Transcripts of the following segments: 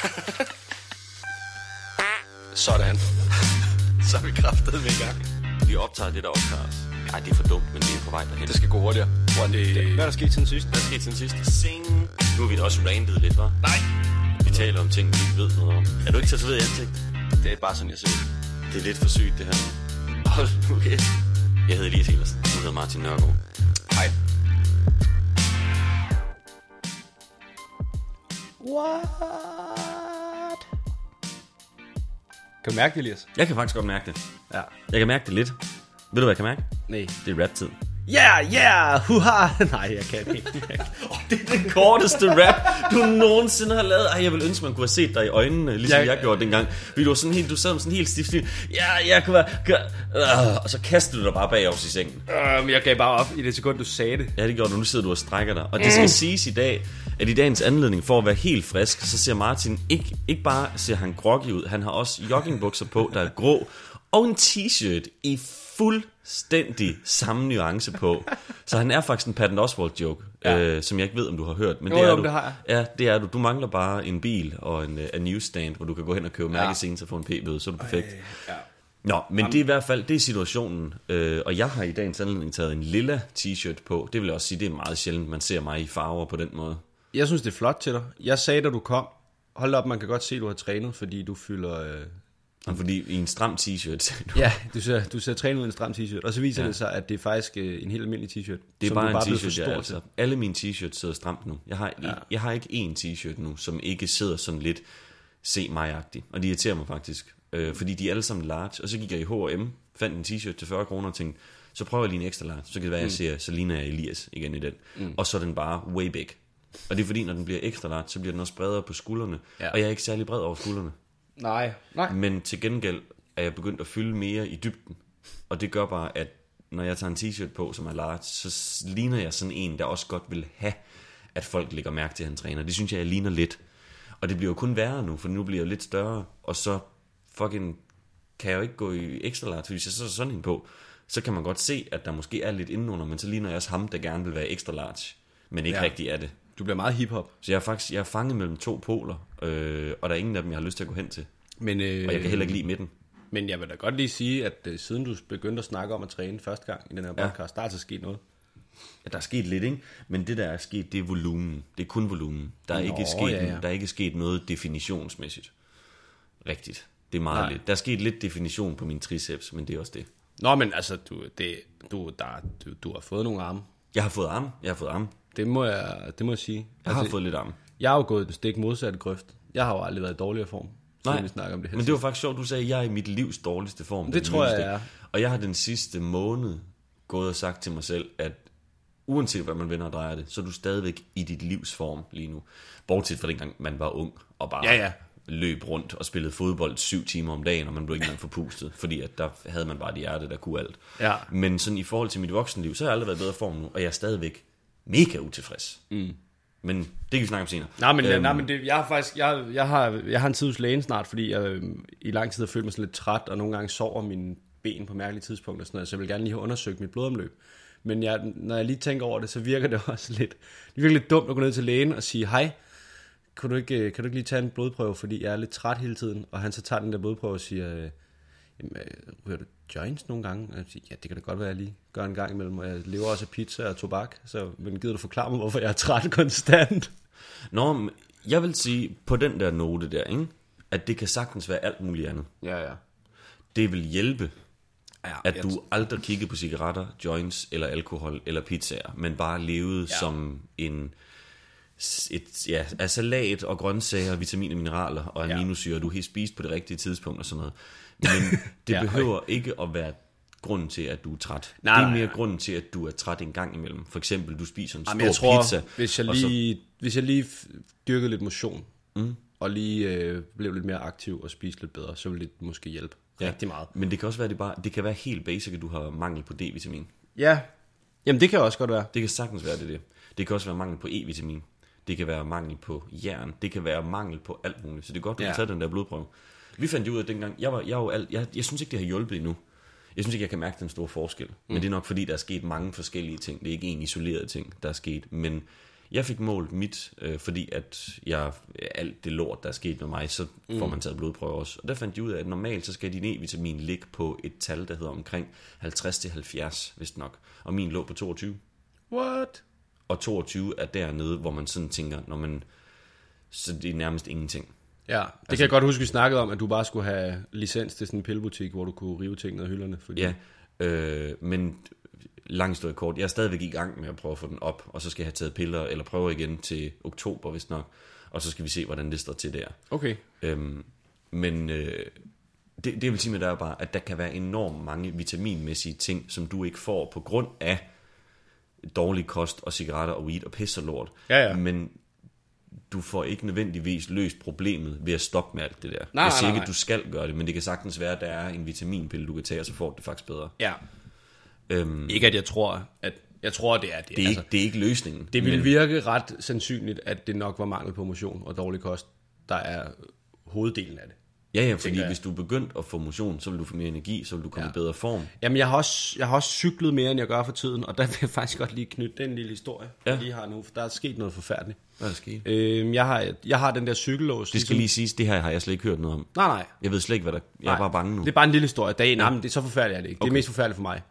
Sådan. Så er vi kraftet med i gang. Vi optager det, der optager Nej, det er for dumt, men det er på vej derhen. Det skal gå hurtigere. One, Det- det... Hvad er der sket siden sidst? Hvad er sket siden sidst? Sing. Nu har vi da også randet lidt, hva'? Nej. Vi taler om ting, vi ikke ved noget om. Er du ikke tatoveret i ansigt? Det er bare sådan, jeg ser ud. Det er lidt for sygt, det her. Hold nu kæft. Jeg hedder Elias Elersen. Du hedder Martin Nørgaard. Hej. What? Kan du mærke det, Elias? Jeg kan faktisk godt mærke det. Ja. Jeg kan mærke det lidt. Ved du, hvad jeg kan mærke? Nej. Det er rap-tid. Yeah, yeah, huha. Nej, jeg kan ikke. Oh, det er den korteste rap, du nogensinde har lavet. Ej, jeg vil ønske, man kunne have set dig i øjnene, ligesom jeg, Jeg- gjorde dengang. Fordi du var sådan helt, du sad med sådan helt stift. Ja, jeg kan være... Kan, øh, og så kastede du dig bare bagover i sengen. Uh, men jeg gav bare op i det sekund, du sagde det. Ja, det gjorde du. Nu sidder du og strækker dig. Og det skal siges i dag, at i dagens anledning, for at være helt frisk, så ser Martin ikke, ikke bare ser han groggy ud, han har også joggingbukser på, der er grå, og en t-shirt i fuldstændig samme nuance på. Så han er faktisk en Patton Oswalt joke, ja. Øh, som jeg ikke ved, om du har hørt. Men Jo, det er jo, du. det har Ja, det er du. Du mangler bare en bil og en, uh, en newsstand, hvor du kan gå hen og købe Ja. magazines og få en p-bøde, så er du perfekt. Ja. Nå, men det er i hvert fald, det er situationen. Øh, og jeg har i dagens anledning taget en lilla t-shirt på. Det vil jeg også sige, det er meget sjældent, man ser mig i farver på den måde. Jeg synes, det er flot til dig. Jeg sagde, da du kom, hold op, man kan godt se, at du har trænet, fordi du fylder... Øh... Og fordi i en stram t-shirt. Ja, du ser, du ser trænet ud i en stram t-shirt, og så viser Ja. ja. det sig, at det er faktisk øh, en helt almindelig t-shirt. det er bare en bare for t-shirt, stor altså. Alle mine t-shirts sidder stramt nu. Jeg har, ja. jeg har ikke én t-shirt nu, som ikke sidder sådan lidt se mig-agtig. Og det irriterer mig faktisk. Øh, fordi de er alle sammen large. Og så gik jeg i H&M, fandt en t-shirt til 40 kroner og tænkte, så prøver jeg lige en ekstra large. Så kan det være, at jeg ser, så ligner jeg Elias igen i den. Mm. Og så er den bare way big. Og det er fordi, når den bliver ekstra large, så bliver den også bredere på skuldrene. Ja. Og jeg er ikke særlig bred over skuldrene. Nej, nej. Men til gengæld er jeg begyndt at fylde mere i dybden. Og det gør bare, at når jeg tager en t-shirt på, som er large, så ligner jeg sådan en, der også godt vil have, at folk lægger mærke til, at han træner. Det synes jeg, jeg ligner lidt. Og det bliver jo kun værre nu, for nu bliver jeg lidt større, og så fucking kan jeg jo ikke gå i ekstra large, hvis jeg så sådan en på, så kan man godt se, at der måske er lidt indenunder, men så ligner jeg også ham, der gerne vil være ekstra large, men ikke. Ja. rigtig er det. Du bliver meget hiphop. Så jeg er faktisk jeg er fanget mellem to poler, øh, og der er ingen af dem, jeg har lyst til at gå hen til. Men, øh, Og jeg kan heller ikke lide midten. Men jeg vil da godt lige sige, at øh, siden du begyndte at snakke om at træne første gang i den her Ja. podcast, der er altså sket noget. Ja, der er sket lidt, ikke? Men det, der er sket, det er volumen. Det er kun volumen. Der er, Nå, ikke sket, ja, ja. der er ikke sket noget definitionsmæssigt. Rigtigt. Det er meget Nej. lidt. Der er sket lidt definition på min triceps, men det er også det. Nå, men altså, du, det, du, der, du, du har fået nogle arme. Jeg har fået arm. Jeg har fået arm. Det må jeg, det må jeg sige. Jeg har altså, fået lidt arm. jeg har jo gået den stik modsatte grøft. Jeg har jo aldrig været i dårligere form, Nej, vi snakker om det her. men det var faktisk sjovt, du sagde, at jeg er i mit livs dårligste form. Det tror jeg, jeg er. Og jeg har den sidste måned gået og sagt til mig selv, at uanset hvad man vender og drejer det, så er du stadigvæk i dit livs form lige nu. Bortset fra dengang man var ung og bare Ja, ja. løb rundt og spillede fodbold syv timer om dagen, og man blev ikke engang forpustet, fordi at der havde man bare et hjerte, der kunne alt. Ja. Men sådan i forhold til mit voksenliv, så har jeg aldrig været i bedre form nu, og jeg er stadigvæk mega utilfreds. Mm. Men det kan vi snakke om senere. Nej, men, Øhm, nej, men det, jeg har faktisk, jeg, jeg, har, jeg har en tid hos lægen snart, fordi jeg øh, i lang tid har følt mig sådan lidt træt, og nogle gange sover mine ben på mærkelige tidspunkter, og sådan noget, så jeg vil gerne lige have undersøgt mit blodomløb. Men jeg, når jeg lige tænker over det, så virker det også lidt, det virker lidt dumt at gå ned til lægen og sige, hej, kan du, ikke, øh, kan du ikke lige tage en blodprøve, fordi jeg er lidt træt hele tiden, og han så tager den der blodprøve og siger, øh, jamen, øh, ryger du joints nogle gange? Og jeg siger, ja, det kan da godt være, at jeg lige gør en gang imellem, og jeg lever også af pizza og tobak, så men gider du forklare mig, hvorfor jeg er træt konstant? Nå, men jeg vil sige, på den der note der, ikke? at det kan sagtens være alt muligt andet. Ja, ja. Det vil hjælpe, ja at jeg- du aldrig kiggede på cigaretter, joints eller alkohol eller pizzaer, men bare levede ja. som en et, ja, af salat og grøntsager, vitaminer, mineraler og Ja. aminosyre, du har spist på det rigtige tidspunkt og sådan noget. Men det Ja, behøver ikke at være grunden til, at du er træt. Nej, det er nej, mere nej. grunden til, at du er træt en gang imellem. For eksempel, du spiser en stor Jamen, jeg tror, pizza. hvis jeg og så- lige, hvis jeg lige dyrkede lidt motion, mm. og lige øh, blev lidt mere aktiv og spiste lidt bedre, så ville det måske hjælpe ja. rigtig meget. Men det kan også være, det, bare, det kan være helt basic, at du har mangel på D-vitamin. Ja, jamen det kan også godt være. Det kan sagtens være det, det. Det kan også være mangel på E-vitamin. Det kan være mangel på jern. Det kan være mangel på alt muligt. Så det er godt, du. Ja. kan tage den der blodprøve. Vi fandt jo ud af dengang, jeg, var, jeg, var alt, jeg, jeg synes ikke, det har hjulpet endnu. Jeg synes ikke, jeg kan mærke den store forskel. Mm. Men det er nok, fordi der er sket mange forskellige ting. Det er ikke en isoleret ting, der er sket. Men Jeg fik målt mit, øh, fordi at jeg, alt det lort, der er sket med mig, så får man taget blodprøver også. Og der fandt de ud af, at normalt så skal din E-vitamin ligge på et tal, der hedder omkring 50-70, vist nok. Og min lå på 22. What? Og 22 er dernede, hvor man sådan tænker, når man, så det er nærmest ingenting. Ja, det altså, kan jeg godt huske, vi snakkede om, at du bare skulle have licens til sådan en pillebutik, hvor du kunne rive ting ned af hylderne. Fordi... Ja, øh, men lang historie kort, jeg er stadigvæk i gang med at prøve at få den op, og så skal jeg have taget piller, eller prøve igen til oktober, hvis nok, og så skal vi se, hvordan det står til der. Okay. Øhm, men øh, det, det vil sige med er bare, at der kan være enormt mange vitaminmæssige ting, som du ikke får på grund af dårlig kost og cigaretter og weed og pis og lort. Ja, ja. Men du får ikke nødvendigvis løst problemet ved at stoppe med alt det der. Nej, jeg siger nej, ikke, at du skal gøre det, men det kan sagtens være, at der er en vitaminpille, du kan tage, og så får du det faktisk bedre. Ja. Øhm, Ikke at jeg tror, at jeg tror, det er det. det, er ikke, det er ikke løsningen. det ville men, virke ret sandsynligt, at det nok var mangel på motion og dårlig kost, der er hoveddelen af det. Ja, ja, fordi hvis du er begyndt at få motion, så vil du få mere energi, så vil du komme Ja. i bedre form. Jamen, jeg har, også, jeg har også cyklet mere, end jeg gør for tiden, og der vil jeg faktisk godt lige knytte den lille historie, ja. Ja. jeg lige har nu, for der er sket noget forfærdeligt. Hvad er der sket? Øhm, jeg, har, jeg har den der cykellås. Det skal lige siges, det her har jeg slet ikke hørt noget om. Nej, nej. Jeg ved slet ikke, hvad der... Jeg er bare bange nu. Det er bare en lille historie. Det er, nej, men det er så forfærdeligt er det ikke. Det er mest forfærdeligt for mig.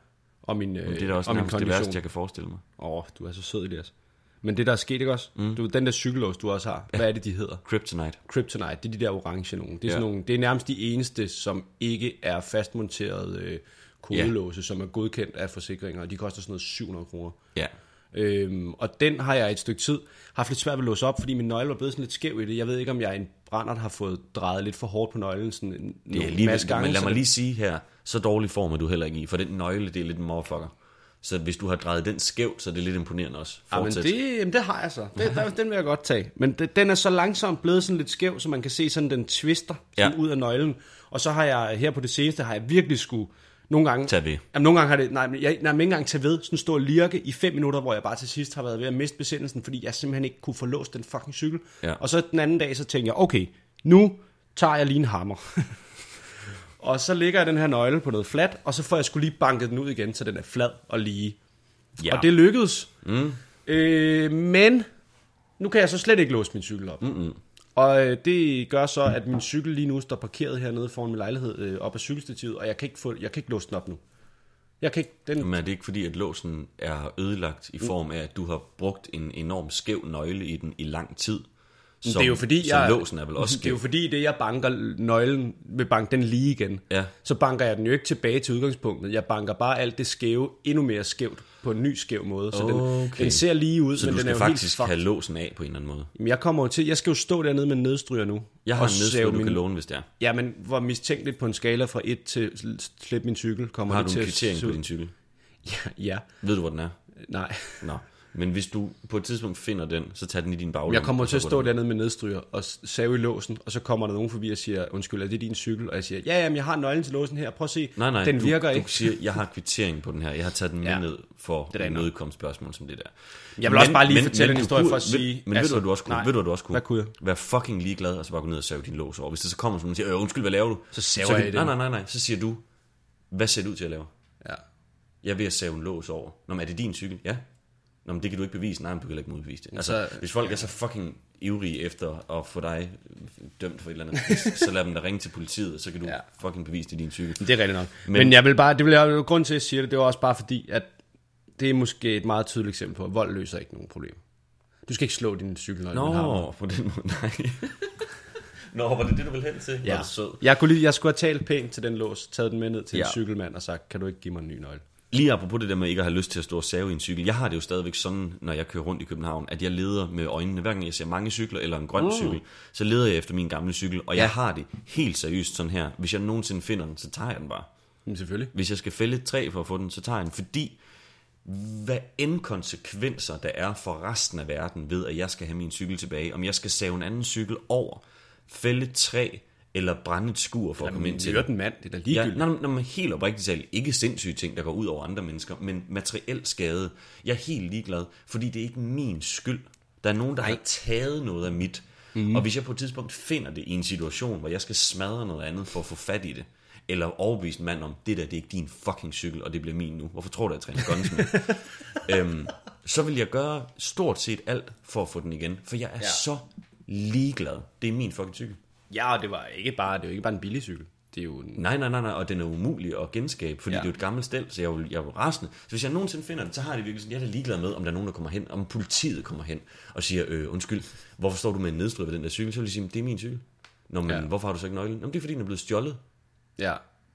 Og min, øh, det er da også og min det værste, jeg kan forestille mig. Åh, oh, du er så sød, Elias. Men det, der er sket, ikke også? Mm. Du, den der cykellås, du også har, hvad er det, de hedder? Kryptonite. Kryptonite, det er de der orange nogle. Det er, sådan Ja. nogle, det er nærmest de eneste, som ikke er fastmonteret øh, kodelåse, som er godkendt af forsikringer, og de koster sådan noget 700 kroner. Ja. Øhm, og den har jeg et stykke tid haft lidt svært ved at låse op, fordi min nøgle var blevet sådan lidt skæv i det. Jeg ved ikke, om jeg en brænder har fået drejet lidt for hårdt på nøglen sådan en, Det er lige, masse gange. men lad mig lige sige her, så dårlig form er du heller ikke i, for den nøgle, det er lidt en motherfucker. Så hvis du har drejet den skævt, så er det lidt imponerende også. Ja, men Fortsæt. det, jamen det har jeg så. Det, der, den vil jeg godt tage. Men det, den er så langsomt blevet sådan lidt skæv, så man kan se sådan, den twister sådan Ja. ud af nøglen. Og så har jeg her på det seneste, har jeg virkelig skulle nogle gange... Tag ved. Jamen, nogle gange har det... Nej, men jeg, nej, men ikke engang tage ved. Sådan stå og lirke i fem minutter, hvor jeg bare til sidst har været ved at miste besindelsen, fordi jeg simpelthen ikke kunne få låst den fucking cykel. Ja. Og så den anden dag, så tænkte jeg, okay, nu tager jeg lige en hammer. og så lægger jeg den her nøgle på noget fladt, og så får jeg skulle lige banket den ud igen, så den er flad og lige. Ja. Og det lykkedes. Mm. Øh, men nu kan jeg så slet ikke låse min cykel op. Mm-hmm. Og øh, det gør så, at min cykel lige nu står parkeret hernede foran min lejlighed øh, op ad cykelstativet, og jeg kan, ikke få, jeg kan ikke låse den op nu. Jeg kan ikke, den, Men er det ikke fordi, at låsen er ødelagt i form af, at du har brugt en enorm skæv nøgle i den i lang tid? Som, det er jo fordi, som jeg, låsen er vel også Det er jo skæv. fordi, det jeg banker nøglen, vil banke den lige igen. Ja. Så banker jeg den jo ikke tilbage til udgangspunktet. Jeg banker bare alt det skæve endnu mere skævt på en ny skæv måde. Så den, Okay. den ser lige ud, Så men du den er jo faktisk helt have låsen af på en eller anden måde. Jamen, jeg kommer jo til, jeg skal jo stå dernede med en nedstryger nu. Jeg har en nedstryger, du min- kan låne, hvis det er. Ja, men hvor mistænkeligt på en skala fra 1 til slip min cykel, kommer Har det du til en kvittering på din cykel? Ja, ja, Ved du, hvor den er? nej. Nå. Men hvis du på et tidspunkt finder den, så tag den i din baglomme. Jeg kommer til at stå dernede med nedstryger og save i låsen, og så kommer der nogen forbi og siger, undskyld, er det din cykel? Og jeg siger, ja, jamen, jeg har nøglen til låsen her, prøv at se, Nej, nej, den du, virker du ikke. siger, jeg har kvittering på den her. Jeg har taget den med Ja. ned for et rigtigt nok. nødkomt spørgsmål som det der. Jeg vil også bare lige fortælle en du historie kunne- for at sige, Men, men altså, ved du, hvad du også kunne? nej. Ved du, du også kunne? Hvad kunne jeg? Være fucking ligeglad, og så bare gå ned og save din lås over. Hvis det så kommer sådan og siger, øh, undskyld, hvad laver du? Så saver jeg i den. Nej, nej, nej, nej. Så siger du, hvad ser det ud til at lave? Ja. Jeg er ved at save en lås over. Nå, men er det din cykel? Ja. Nå, men det kan du ikke bevise. Nej, men du kan heller ikke modbevise det. Altså, Så- hvis folk er så fucking ivrige efter at få dig dømt for et eller andet, så lad dem da ringe til politiet, så kan du Ja. fucking bevise det er din cykel. Det er rigtigt nok. Men, Men- jeg vil bare, det vil jeg, grund til, at jeg siger det, det var også bare fordi, at det er måske et meget tydeligt eksempel på, at vold løser ikke nogen problem. Du skal ikke slå din cykel, når den har Nå, på den måde, nej. Nå, var det det, du ville hen til? Ja. Var Ja. du sød? Jeg, kunne lige, jeg skulle have talt pænt til den lås, taget den med ned til ja. Ja. en cykelmand og sagt, kan du ikke give mig en ny nøgle? Lige apropos det der med ikke at have lyst til at stå og save i en cykel. Jeg har det jo stadigvæk sådan, når jeg kører rundt i København, at jeg leder med øjnene. Hver gang jeg ser mange cykler eller en grøn mm. cykel, så leder jeg efter min gamle cykel. Og jeg har det helt seriøst sådan her. Hvis jeg nogensinde finder den, så tager jeg den bare. Men selvfølgelig. Hvis jeg skal fælde et træ for at få den, så tager jeg den. Fordi hvad end konsekvenser der er for resten af verden ved, at jeg skal have min cykel tilbage, om jeg skal save en anden cykel over, fælde et træ, eller brænde et skur for at komme ind til det. den mand, det er da Ja, ligegyldigt. når, når man helt oprigtigt talt, ikke sindssyge ting, der går ud over andre mennesker, men materiel skade. Jeg er helt ligeglad, fordi det er ikke min skyld. Der er nogen, der har taget noget af mit. Mm. Og hvis jeg på et tidspunkt finder det i en situation, hvor jeg skal smadre noget andet for at få fat i det, eller overbevise en mand om, det der, det er ikke din fucking cykel, og det bliver min nu. Hvorfor tror du, jeg træner gunsmith? øhm, så vil jeg gøre stort set alt for at få den igen. For jeg er ja. Ja. så ligeglad. Det er min fucking cykel. Ja, og det var ikke bare, det er jo ikke bare en billig cykel. Det er jo en... Nej, nej, nej, nej, og den er umulig at genskabe, fordi ja. Det er jo et gammelt stel, så jeg er jo, jeg er jo rasende. Så hvis jeg nogensinde finder det, så har jeg det virkelig sådan, jeg er da ligeglad med, om der er nogen, der kommer hen, om politiet kommer hen og siger, øh, undskyld, hvorfor står du med en nedstød ved den der cykel? Så vil jeg sige, det er min cykel. Nå, men. Ja. hvorfor har du så ikke nøglen? Jamen, det er fordi, den er blevet stjålet, Ja,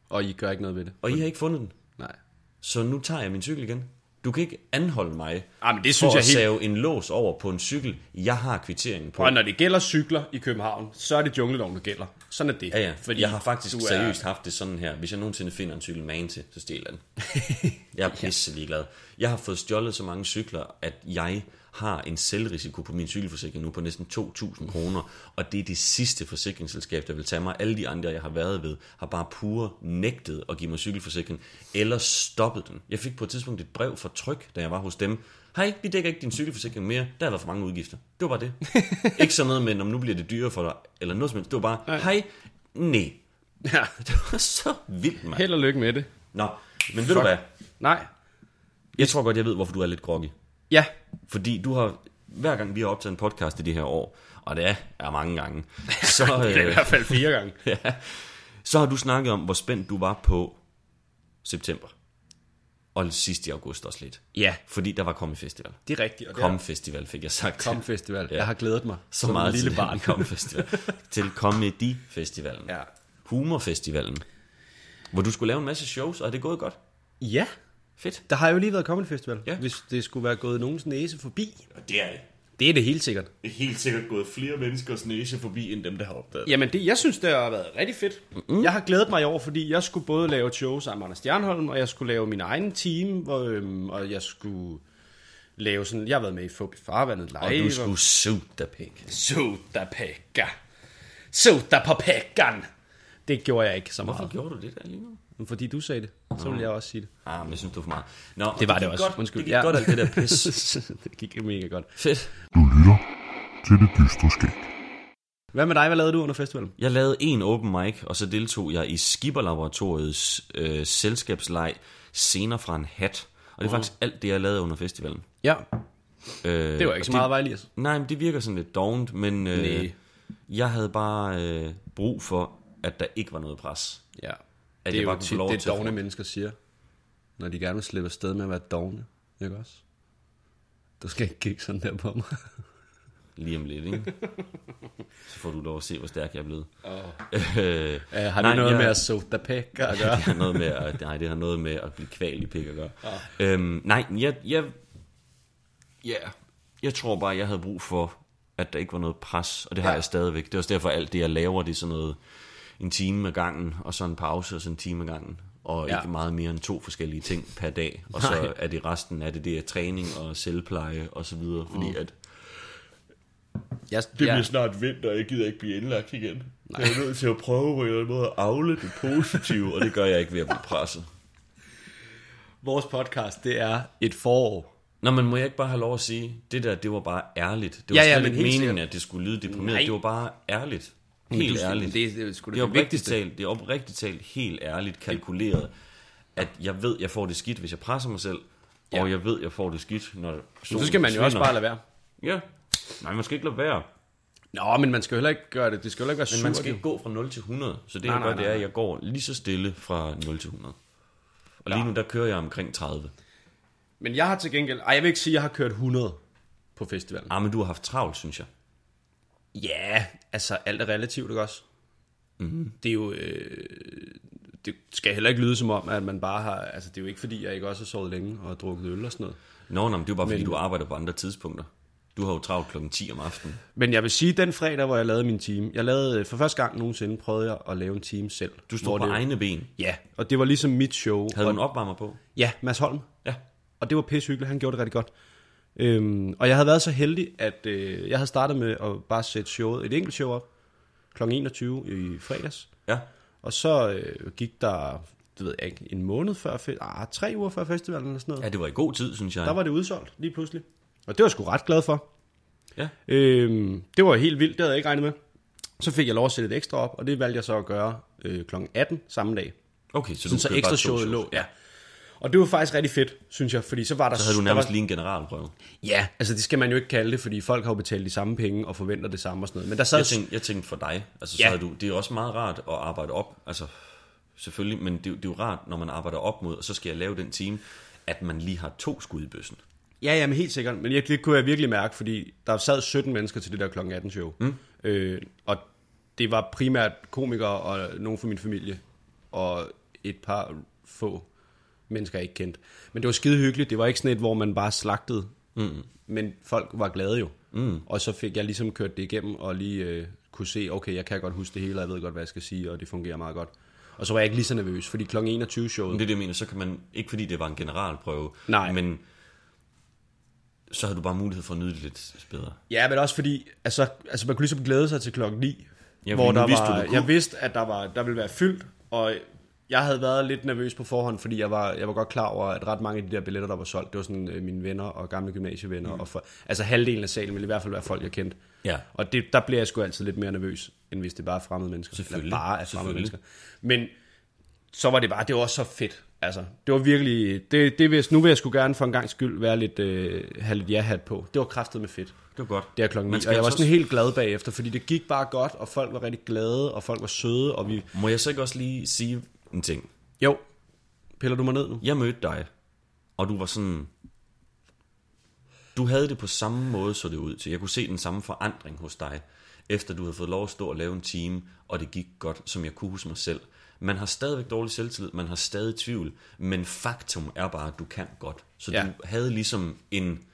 og I gør ikke noget ved det. og I har ikke fundet den. Nej. Så nu tager jeg min cykel igen. Du kan ikke anholde mig Ah, men det for synes jeg at helt... save en lås over på en cykel, jeg har kvitteringen på. Og når det gælder cykler i København, så er det jungleloven, der gælder. Sådan er det. Ja, ja, fordi jeg har faktisk er- seriøst haft det sådan her. Hvis jeg nogensinde finder en cykel magen til, så stjæler den. Jeg er pisse ligeglad. Jeg har fået stjålet så mange cykler, at jeg har en selvrisiko på min cykelforsikring nu på næsten 2.000 kroner, og det er det sidste forsikringsselskab, der vil tage mig. Alle de andre, jeg har været ved, har bare pure nægtet at give mig cykelforsikring, eller stoppet den. Jeg fik på et tidspunkt et brev fra Tryg, da jeg var hos dem. Hej, vi dækker ikke din cykelforsikring mere. Der har været for mange udgifter. Det var bare det. ikke sådan noget med, om nu bliver det dyrere for dig, eller noget som helst. Det var bare, hej, nej. Ja, Det var så vildt, mand. held og lykke med det. Nå, men ved du hvad? Nej. Jeg tror godt, jeg ved, hvorfor du er lidt groggy. Ja, Fordi du har, hver gang vi har optaget en podcast i det her år, og det er, er mange gange, så, det er i øh, hvert fald fire gange. ja, så har du snakket om, hvor spændt du var på september. Og sidst i august også lidt. Ja, Fordi der var Kom Festival. det er rigtigt. Og Kom Festival fik jeg sagt. Kom Festival. Ja. Jeg har glædet mig så meget lille barn. Kom Festival. til Comedy Festivalen. Ja. Humorfestivalen. Hvor du skulle lave en masse shows, og er det gået godt? Ja, Fedt. der har jo lige været Comedy Festival. Ja. Hvis det skulle være gået nogens næse forbi. Det er Det er det helt sikkert. Det er helt sikkert gået flere menneskers næse forbi, end dem, der har opdaget. Jamen, det, jeg synes, det har været rigtig fedt. Mm. Jeg har glædet mig i år, fordi jeg skulle både lave et show sammen med Anders Stjernholm, og jeg skulle lave min egen team, hvor, øhm, og jeg skulle lave sådan... Jeg har været med i Fubi Farvandet live. Og du skulle suit the pig. Suta pekka. Suta på pekkan. Det gjorde jeg ikke så meget. Hvorfor gjorde du det der lige nu? Men Fordi du sagde det, så vil jeg også sige det. Ah, men jeg synes, det var for meget. Nå, Det var det gik også. Godt, Undskyld. Det gik ja. godt alt det der pis. det gik mega godt. Fedt. Du lytter til det dystre skæg. Hvad med dig? Hvad lavede du under festivalen? Jeg lavede en open mic, og så deltog jeg i Skipperlaboratoriets øh, selskabsleg Scener fra en hat. Og det er faktisk alt det, jeg lavede under festivalen. Ja, Øh, det var ikke så meget vej, Elias. Nej, men det virker sådan lidt dovent, men øh, jeg havde bare øh, brug for, at der ikke var noget pres. Ja. At det jeg er jo bare få tit lov det, dogne mennesker siger, når de gerne vil slippe afsted med at være dogne. Ikke også? Du skal ikke kigge sådan der på mig. Lige om lidt, ikke? Så får du lov at se, hvor stærk jeg er blevet. Oh. Øh, Uh, har nej, det noget jeg- med at sota pækker at gøre? det har noget med at, nej, det har noget med at blive kval i pik at gøre. Ja. Øhm, nej, jeg, jeg, ja, jeg tror bare, jeg havde brug for, at der ikke var noget pres, og det har Ja. jeg stadigvæk. Det er også derfor, alt det, jeg laver, det er sådan noget, en time ad gangen, og så en pause, og så en time ad gangen. Og Ja. ikke meget mere end to forskellige ting per dag. Og Nej. så er det resten af det, det er træning og selvpleje og så videre, fordi Mm. at Jeg, det bliver snart vinter, og jeg gider ikke blive indlagt igen. Nej. Jeg er nødt til at prøve på en eller anden måde at afle det positive, og det gør jeg ikke ved at blive presset. Vores podcast, det er et forår. Nå, men må jeg ikke bare have lov at sige, det der, det var bare ærligt. Det var Ja, ja, ja, slet men ikke meningen, sikkert. at det skulle lyde deprimeret. Nej. Det var bare ærligt. Helt du, ærligt. Det, det er sgu da det er det, oprigtigt talt, det er oprigtigt talt helt ærligt kalkuleret, at jeg ved, jeg får det skidt, hvis jeg presser mig selv, ja. og jeg ved, jeg får det skidt, når solen så skal man jo også forsvinder. bare lade være. Ja. Nej, man skal ikke lade være. Nå, men man skal heller ikke gøre det. Det skal heller ikke være Men man skal ikke gå fra 0 til 100. Så det, Nej, jeg gør, nej, det nej, er, at jeg går lige så stille fra 0 til 100. Og lige Ja. nu, der kører jeg omkring 30. Men jeg har til gengæld... Ej, jeg vil ikke sige, at jeg har kørt 100 på festivalen. Ah, men du har haft travlt, synes jeg. Ja, altså alt er relativt, ikke også? Mhm. Mm-hmm. Det er jo... Øh, det skal heller ikke lyde som om, at man bare har... Altså, det er jo ikke fordi, jeg ikke også har sovet længe og drukket øl og sådan noget. Nå, nå, men det er jo bare, fordi Men- du arbejder på andre tidspunkter. Du har jo travlt klokken 10 om aftenen. Men jeg vil sige, den fredag, hvor jeg lavede min team... Jeg lavede øh, for første gang nogensinde, prøvede jeg at lave en team selv. Du stod på det, egne ben. Ja, og det var ligesom mit show. Havde du en opvarmer på? Ja, Mads Holm. Ja. Og det var pissehyggeligt, han gjorde det rigtig godt. Øhm, og jeg havde været så heldig, at øh, jeg havde startet med at bare sætte showet, et enkelt show op, kl. 21 i fredags. Ja. Og så øh, gik der, det ved jeg ikke, en måned før, ah, tre uger før festivalen eller sådan noget. Ja, det var i god tid, synes jeg. Der var det udsolgt lige pludselig. Og det var jeg sgu ret glad for. Ja. Øhm, det var helt vildt, det havde jeg ikke regnet med. Så fik jeg lov at sætte et ekstra op, og det valgte jeg så at gøre øh, kl. 18 samme dag. Okay, så Sådan, du så kørte ekstra showet shows. lå. Ja. Og det var faktisk rigtig fedt, synes jeg, fordi så var der... Så havde du nærmest var, lige en generalprøve. Ja, altså det skal man jo ikke kalde det, fordi folk har jo betalt de samme penge og forventer det samme og sådan noget. Men der sad... Jeg tænkte, jeg tænkte for dig, altså så Ja. havde du, det er også meget rart at arbejde op, altså selvfølgelig, men det, er jo- det er jo rart, når man arbejder op mod, og så skal jeg lave den time, at man lige har to skud i bøssen. Ja, ja, men helt sikkert. Men jeg, det kunne jeg virkelig mærke, fordi der sad 17 mennesker til det der kl. 18 show. Mm. Øh, og det var primært komikere og nogen fra min familie. Og et par få mennesker, jeg ikke kendte. Men det var skide hyggeligt. Det var ikke sådan et, hvor man bare slagtede. Mm. Men folk var glade jo. Mm. Og så fik jeg ligesom kørt det igennem og lige øh, kunne se, okay, jeg kan godt huske det hele, og jeg ved godt, hvad jeg skal sige, og det fungerer meget godt. Og så var jeg ikke lige så nervøs, fordi kl. 21 showet, Men det er det, jeg mener, så kan man, ikke fordi det var en generalprøve, Nej. men så havde du bare mulighed for at nyde det lidt bedre. Ja, men også fordi, altså, altså man kunne ligesom glæde sig til klokken 9, Ja, hvor der vidste du, var, du kunne. jeg vidste, at der, var, der ville være fyldt, og jeg havde været lidt nervøs på forhånd, fordi jeg var, jeg var godt klar over, at ret mange af de der billetter, der var solgt, det var sådan øh, mine venner og gamle gymnasievenner, mm. og for, altså halvdelen af salen ville i hvert fald være folk, jeg kendte. Ja. Og det, der bliver jeg sgu altid lidt mere nervøs, end hvis det bare er fremmede mennesker. Selvfølgelig. Eller bare er fremmede mennesker. Men så var det bare, det var så fedt. Altså, det var virkelig, det, det vil, nu vil jeg sgu gerne for en gang skyld være lidt, øh, have lidt ja-hat på. Det var kraftet med fedt. Det var godt. Det er klokken Man 9, skal og jeg var sådan helt glad bagefter, fordi det gik bare godt, og folk var rigtig glade, og folk var søde, og vi... Må jeg så ikke også lige sige en ting? Jo, piller du mig ned nu? Jeg mødte dig, og du var sådan... Du havde det på samme måde, så det ud til. Jeg kunne se den samme forandring hos dig, efter du havde fået lov at stå og lave en time, og det gik godt, som jeg kunne hos mig selv. Man har stadigvæk dårlig selvtillid, man har stadig tvivl, men faktum er bare, at du kan godt. Så Ja. du havde ligesom en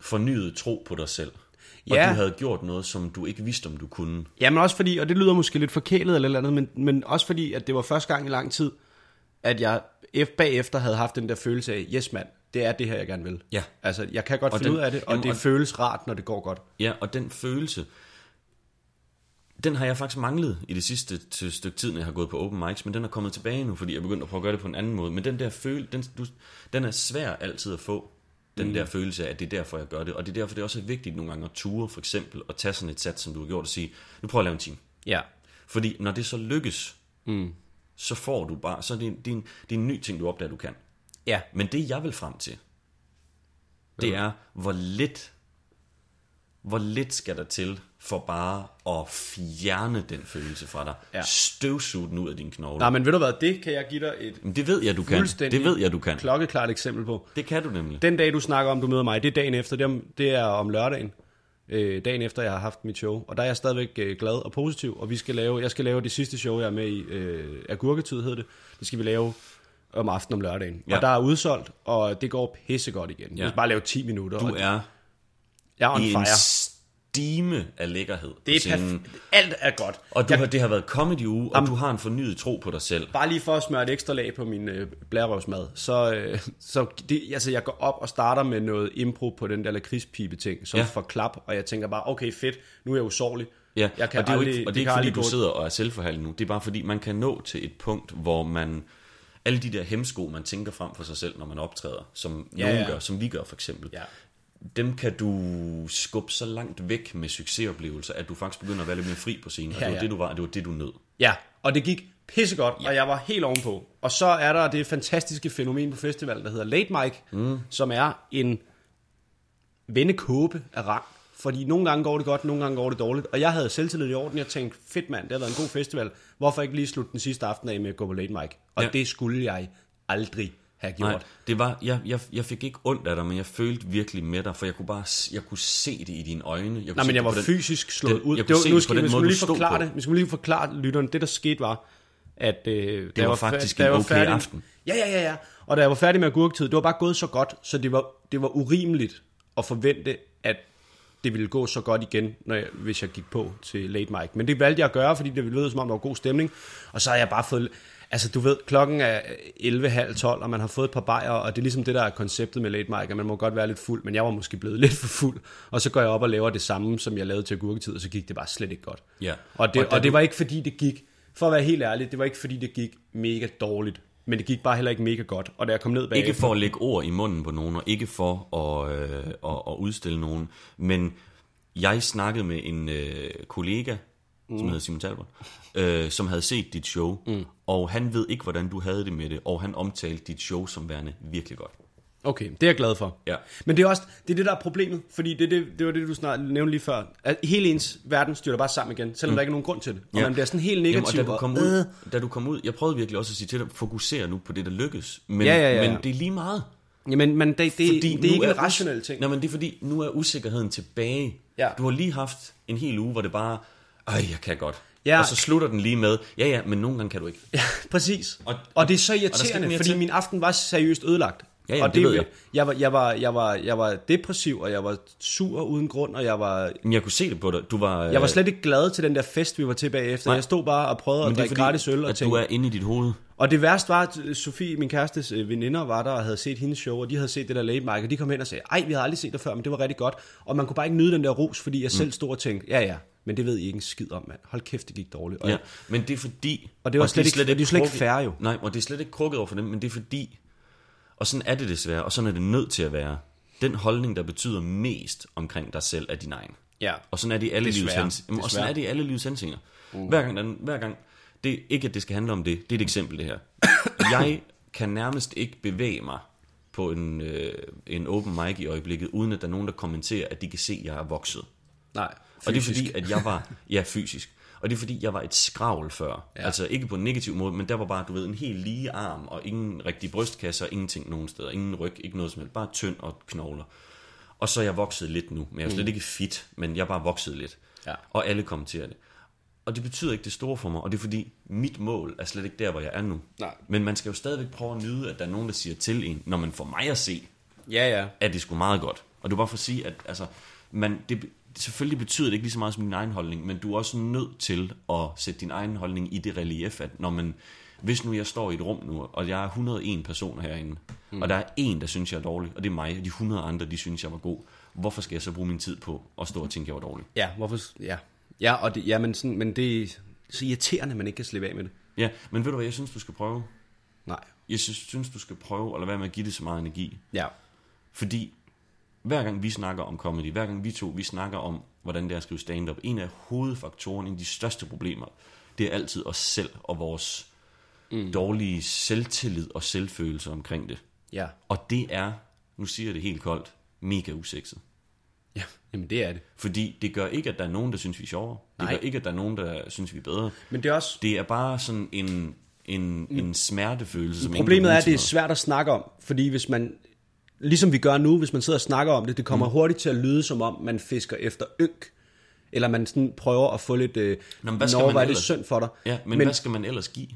fornyet tro på dig selv. Og Ja. du havde gjort noget, som du ikke vidste, om du kunne. Jamen også fordi, og det lyder måske lidt forkælet eller eller andet, men, men også fordi, at det var første gang i lang tid, at jeg ef- bagefter havde haft den der følelse af, yes mand, det er det her, jeg gerne vil. Ja. Altså, jeg kan godt Og finde den- ud af det, og jamen, det og- føles rart, når det går godt. Ja, og den følelse, den har jeg faktisk manglet i det sidste stykke tid, når jeg har gået på open mics, men den er kommet tilbage nu, fordi jeg er begyndt at prøve at gøre det på en anden måde. Men den der følelse, den, du, den er svær altid at få, den mm. der følelse af, at det er derfor, jeg gør det. Og det er derfor, det også er vigtigt nogle gange at ture, for eksempel, at tage sådan et sats, som du har gjort, og sige, nu prøver jeg at lave en time. Ja. Fordi når det så lykkes, mm. så får du bare, så er det, en, det, er en, det er en ny ting, du opdager, du kan. Ja. Men det, jeg vil frem til, det er, hvor lidt, hvor lidt skal der til for bare at fjerne den følelse fra dig. Ja. Støvsuge den ud af dine knogler. Nej, men ved du hvad, det kan jeg give dig et Men det ved jeg, du kan. Det ved jeg, du kan. klokkeklart eksempel på. Det kan du nemlig. Den dag, du snakker om, du møder mig, det er dagen efter. Det er, det er om lørdagen. Øh, dagen efter, jeg har haft mit show. Og der er jeg stadigvæk øh, glad og positiv. Og vi skal lave, jeg skal lave det sidste show, jeg er med i. Øh, Agurketid hedder det. Det skal vi lave om aftenen om lørdagen. Ja. Og der er udsolgt, og det går pissegodt igen. Ja. Vi skal bare lave 10 minutter. Du er jeg er on i en fire. Stime af lækkerhed. Det er scenen. Alt er godt. Og du jeg, har, det har været comedy uge, og du har en fornyet tro på dig selv. Bare lige for at smøre et ekstra lag på min øh, blærerøvsmad, så, øh, så det, altså, jeg går op og starter med noget impro på den der lakridspipe ting, som Ja. får klap, og jeg tænker bare, okay fedt, nu er jeg usårlig. Ja, jeg kan og det er aldrig, ikke, og det er ikke fordi, du sidder og er selvforhandlet nu. Det er bare fordi, man kan nå til et punkt, hvor man... Alle de der hemsko, man tænker frem for sig selv, når man optræder, som Ja, nogen ja. gør, som vi gør for eksempel, Ja. Dem kan du skubbe så langt væk med succesoplevelser, at du faktisk begynder at være lidt mere fri på scenen. Og Ja, det var ja. det, du var, og det var det, du nød. Ja, og det gik pissegodt, ja. og jeg var helt ovenpå. Og så er der det fantastiske fænomen på festivalen, der hedder Late Mic, mm. som er en vendekåbe af rang. Fordi nogle gange går det godt, nogle gange går det dårligt. Og jeg havde selvtillid i orden. Jeg tænkte, fedt mand, det har været en god festival. Hvorfor ikke lige slutte den sidste aften af med at gå på Late Mic? Og ja. det skulle jeg aldrig have gjort. Nej, det var, jeg, jeg, jeg fik ikke ondt af dig, men jeg følte virkelig med dig, for jeg kunne bare jeg kunne se det i dine øjne. Jeg kunne Nej, men jeg det var den- fysisk slået den- ud. Jeg Det kunne var, se nu det skal, på den måde, lige forklare det. Vi skal lige forklare lytteren. Det, der skete, var, at... Øh, jeg var fa- faktisk en var okay færdig, aften. Ja, ja, ja, ja. Og da jeg var færdig med agurktid, det var bare gået så godt, så det var, det var urimeligt at forvente, at det ville gå så godt igen, når jeg, hvis jeg gik på til late mic. Men det valgte jeg at gøre, fordi det ville lyde som om, der var god stemning. Og så har jeg bare fået... Altså, du ved, klokken er 11.30, og man har fået et par bajer, og det er ligesom det, der er konceptet med late mic, at man må godt være lidt fuld, men jeg var måske blevet lidt for fuld. Og så går jeg op og laver det samme, som jeg lavede til agurketid, og så gik det bare slet ikke godt. Ja. Og det, Og og, det var ikke fordi, det gik... For at være helt ærlig, det var ikke fordi, det gik mega dårligt. Men det gik bare heller ikke mega godt. Og da jeg kom ned bagefter... Ikke for at lægge ord i munden på nogen, og ikke for at, øh, at, at udstille nogen, men Jeg snakkede med en øh, kollega, mm. som hedder Simon Talbot, øh, som havde set dit show, mm. og han ved ikke, hvordan du havde det med det, og han omtalte dit show som værende virkelig godt. Okay, det er jeg glad for. Ja. Men det er også det, er det der er problemet, fordi det, det, det var det, du snart nævnte lige før. At hele ens verden styrter bare sammen igen, selvom mm. der ikke er nogen grund til det. Og Ja. man bliver sådan helt Jamen, negativ. og da du, kom og, ud, da du kom ud, jeg prøvede virkelig også at sige til dig, fokuser nu på det, der lykkes. Men, Ja, ja, ja, ja. men det er lige meget. Jamen, men det, det, det, det er ikke en us- rationel ting. Nej, men det er fordi, nu er usikkerheden tilbage. Ja. Du har lige haft en hel uge, hvor det bare, ej, jeg kan godt. Ja. Og så slutter den lige med, ja, ja, men nogle gange kan du ikke. Ja, præcis. Og, Og- og det er så irriterende, fordi til. min aften var seriøst ødelagt. Ja, ja, og det ved jeg. Jeg var, jeg, var, jeg, var, jeg var depressiv, og jeg var sur uden grund, og jeg var, Men jeg kunne se det på dig. Du var, jeg var slet ikke glad til den der fest, vi var til bagefter. Nej. Jeg stod bare og prøvede at det drikke fordi, gratis øl og at tænkte, du er inde i dit hoved. Og det værste var, at Sofie, min kærestes øh, veninder, var der og havde set hendes show, og de havde set det der late og de kom hen og sagde, ej, vi havde aldrig set det før, men det var rigtig godt. Og man kunne bare ikke nyde den der ros, fordi jeg selv stod og tænkte, ja ja, men det ved I ikke en skid om, mand. Hold kæft, det gik dårligt. Og, Ja, men det er fordi... Og det var slet er ikke- er slet ikke fair, jo. Nej, og det er slet ikke krukket over for dem, men det er fordi... Og sådan er det desværre, og sådan er det nødt til at være. Den holdning, der betyder mest omkring dig selv, er din egen. ja. Og sådan er det i alle livs Og sådan er det i alle livs. Uh. Hver gang, der, hver gang, det er ikke, at det skal handle om det. Det er et eksempel, det her. Jeg kan nærmest ikke bevæge mig på en, øh, en open mic i øjeblikket, uden at der er nogen, der kommenterer, at de kan se, at jeg er vokset. Nej, Og det er fordi, at jeg var, ja, fysisk. Og det er fordi, jeg var et skravl før. Ja. Altså ikke på en negativ måde, men der var bare, du ved, en helt lige arm, og ingen rigtig brystkasse, og ingenting nogen steder. Ingen ryg, ikke noget som helst. Bare tynd og knogler. Og så er jeg vokset lidt nu. Men jeg er slet ikke fit, men jeg er bare vokset lidt. Ja. Og alle kommenterer det. Og det betyder ikke det store for mig, og det er fordi, mit mål er slet ikke der, hvor jeg er nu. Nej. Men man skal jo stadigvæk prøve at nyde, at der er nogen, der siger til en, når man får mig at se, Ja, ja. er det sgu meget godt. Og er bare for at sige, at altså, man, det, selvfølgelig betyder det ikke lige så meget som din egen holdning, men du er også nødt til at sætte din egen holdning i det relief, at når man, hvis nu jeg står i et rum nu, og jeg er 101 personer herinde, mm. og der er en, der synes, jeg er dårlig, og det er mig, og de 100 andre, de synes, jeg var god, hvorfor skal jeg så bruge min tid på at stå og tænke, jeg var dårlig? Ja, hvorfor? Ja, ja, og det, ja men, sådan, men det er så irriterende, at man ikke kan slippe af med det. Ja, men ved du hvad, jeg synes, du skal prøve? Nej. Jeg synes, synes du skal prøve at lade være med at give det så meget energi. Ja. Fordi hver gang vi snakker om comedy, hver gang vi to vi snakker om, hvordan det er at skrive stand-up, en af hovedfaktorerne, en af de største problemer, det er altid os selv og vores mm. dårlige selvtillid og selvfølelse omkring det. Ja. Og det er, nu siger jeg det helt koldt, mega usekset. Ja, jamen det er det. Fordi det gør ikke, at der er nogen, der synes, vi er sjovere. Det Nej. gør ikke, at der er nogen, der synes, vi er bedre. Men det er også... Det er bare sådan en, en, en smertefølelse. Som Problemet er, at det er svært at snakke om, fordi hvis man, ligesom vi gør nu, hvis man sidder og snakker om det, det kommer mm. hurtigt til at lyde som om, man fisker efter ynk, eller man sådan prøver at få lidt, øh, Nå, hvad skal "Nå, man er det ellers?" synd for dig. Ja, men, men hvad skal man ellers give?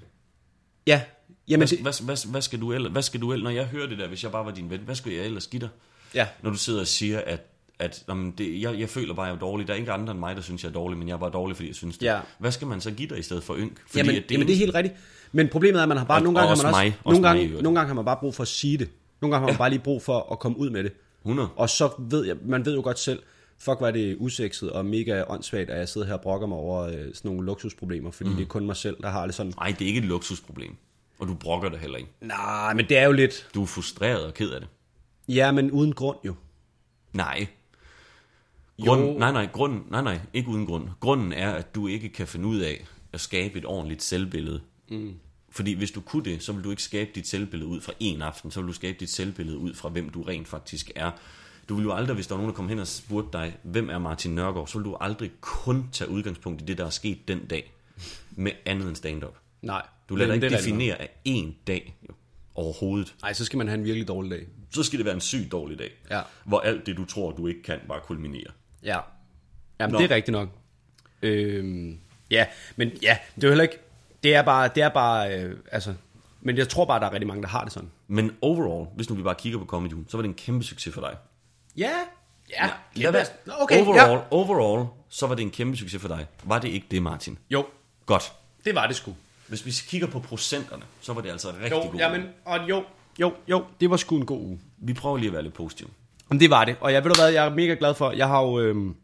ja, jamen Hvad, det, hvad, hvad, hvad, skal du ellers, hvad skal du ellers, når jeg hører det der, hvis jeg bare var din ven, hvad skulle jeg ellers give dig? ja, Når du sidder og siger, at, at jamen, det, jeg, jeg føler bare, at jeg er dårlig. Der er ikke andre end mig, der synes, jeg er dårlig, men jeg er bare dårlig, fordi jeg synes det. Ja. Hvad skal man så give dig i stedet for ynk? Fordi jamen, at det, jamen det er helt rigtigt. Men problemet er, at man har bare, Og- nogle gange har man også mig. Nogle, gange, nogle gange har man bare brug for at sige det. Nogle gange har man bare lige brug for at komme ud med det. 100. Og så ved jeg, man ved jo godt selv, fuck var det usekset og mega åndssvagt, at jeg sidder her og brokker mig over øh, sådan nogle luksusproblemer, fordi mm. det er kun mig selv, der har det sådan. Nej, det er ikke et luksusproblem. Og du brokker dig heller ikke. Nej, men det er jo lidt, Du er frustreret og ked af det. ja, men uden grund jo. Nej. Grunden, Jo. nej, nej, grunden, nej, nej, ikke uden grund. Grunden er, at du ikke kan finde ud af at skabe et ordentligt selvbillede. Mm. Fordi hvis du kunne det, så vil du ikke skabe dit selvbillede ud fra en aften, så vil du skabe dit selvbillede ud fra, hvem du rent faktisk er. Du vil jo aldrig, hvis der var nogen, der kom hen og spurgte dig, hvem er Martin Nørgaard, så vil du aldrig kun tage udgangspunkt i det, der er sket den dag, med andet end stand-up. Nej. Du lader dig ikke er definere af én dag jo, overhovedet. Nej, så skal man have en virkelig dårlig dag. Så skal det være en syg dårlig dag, Ja. hvor alt det, du tror, du ikke kan, bare kulminerer. Ja. Jamen, Nå. det er rigtigt nok. Øhm, ja, men ja, det er jo heller ikke, det er bare, det er bare, øh, altså, men jeg tror bare, der er rigtig mange, der har det sådan. Men overall, hvis nu vi bare kigger på Comedy Ugen, så var det en kæmpe succes for dig. Ja, ja, Lad være. Okay, overall, ja. overall, så var det en kæmpe succes for dig. Var det ikke det, Martin? Jo, Godt. det var det sgu. Hvis vi kigger på procenterne, så var det altså rigtig Jo, godt. jamen, og jo, jo, jo, det var sgu en god uge. Vi prøver lige at være lidt positive. Men det var det, og jeg ved du hvad, jeg er mega glad for, jeg har jo, øhm,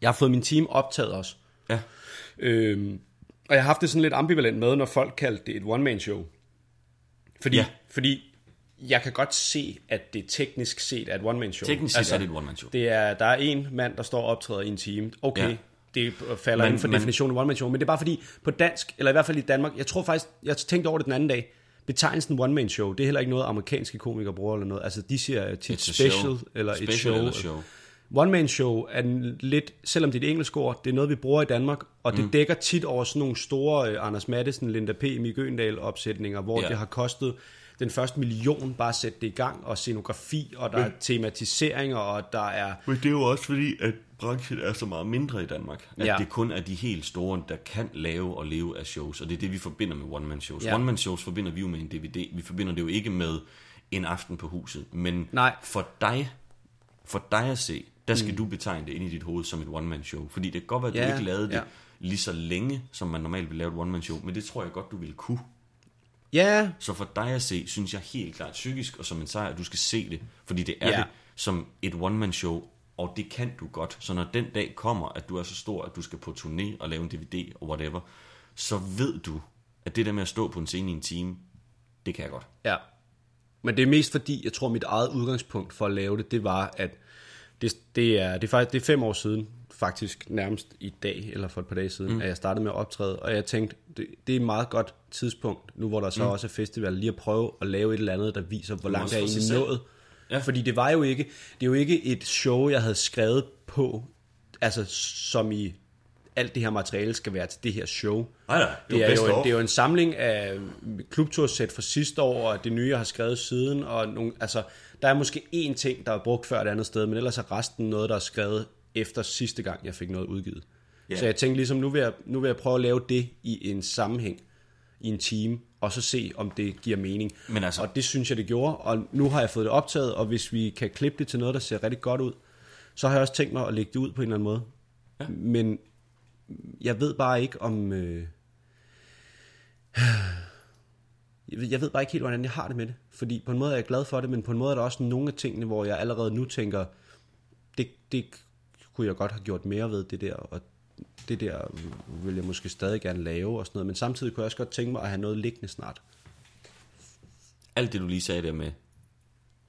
jeg har fået min team optaget også. Ja. Øhm, og jeg har haft det sådan lidt ambivalent med, når folk kaldte det et one-man-show. Fordi, Ja. fordi jeg kan godt se, at det teknisk set er et one-man-show. Teknisk set er det et one-man-show. Det er, der er en mand, der står og optræder i en time. Okay, Ja. det falder Men- inden for men- definitionen af one-man-show. Men det er bare fordi, på dansk, eller i hvert fald i Danmark, jeg tror faktisk, jeg tænkte over det den anden dag, betegnelsen one-man-show, det er heller ikke noget, amerikanske komikere bruger eller noget. Altså, de siger tit special, show. eller et Special show. eller show. One-man-show er lidt, selvom det er et engelsk ord, det er noget, vi bruger i Danmark, og det mm. dækker tit over sådan nogle store uh, Anders Madsen, Linda P., Mik Øgendal opsætninger, hvor ja. det har kostet den første million bare at sætte det i gang, og scenografi, og der er tematiseringer, og der er... Men det er jo også fordi, at branchen er så meget mindre i Danmark. At ja. Det kun er de helt store, der kan lave og leve af shows. Og det er det, vi forbinder med one-man-shows. Ja. One-man-shows forbinder vi jo med en DVD. Vi forbinder det jo ikke med en aften på huset. Men Nej. for dig, for dig at se, der skal mm. du betegne det ind i dit hoved som et one-man-show. Fordi det kan godt være, at du Ja, ikke lavede det ja. lige så længe, som man normalt vil lave et one-man-show. Men det tror jeg godt, du ville kunne. Ja, Så for dig at se, synes jeg helt klart psykisk og som en sejr, at du skal se det. Fordi det er Ja. det som et one-man-show, og det kan du godt. Så når den dag kommer, at du er så stor, at du skal på turné og lave en DVD og whatever, så ved du, at det der med at stå på en scene i en time, det kan jeg godt. Ja. Men det er mest fordi, jeg tror, mit eget udgangspunkt for at lave det, det var, at det, det, er, det, er, faktisk, det er fem år siden, faktisk nærmest i dag, eller for et par dage siden, mm. at jeg startede med at optræde, og jeg tænkte, det, det er et meget godt tidspunkt, nu hvor der så mm. også er festival, lige at prøve at lave et eller andet, der viser, hvor langt jeg er egentlig nået. Ja. Fordi det var jo ikke, det er jo ikke et show, jeg havde skrevet på, altså som i alt det her materiale skal være til det her show. Nej, nej, det det, er jo en, det er jo en samling af klubtursæt fra sidste år, og det nye, jeg har skrevet siden, og nogle, altså, der er måske én ting, der er brugt før et andet sted, men ellers er resten noget, der er skrevet efter sidste gang, jeg fik noget udgivet. Ja. Så jeg tænkte ligesom, nu vil jeg, nu vil jeg prøve at lave det i en sammenhæng, i en time, og så se, om det giver mening. Men altså- Og det synes jeg, det gjorde, og nu har jeg fået det optaget, og hvis vi kan klippe det til noget, der ser rigtig godt ud, så har jeg også tænkt mig at lægge det ud på en eller anden måde. Ja. Men jeg ved bare ikke om... Øh... Jeg ved- bare ikke helt, hvordan jeg har det med det. Fordi på en måde er jeg glad for det, men på en måde er der også nogle af tingene, hvor jeg allerede nu tænker, det, det kunne jeg godt have gjort mere ved det der, og det der vil jeg måske stadig gerne lave og sådan noget. Men samtidig kunne jeg også godt tænke mig at have noget liggende snart. Alt det, du lige sagde der med,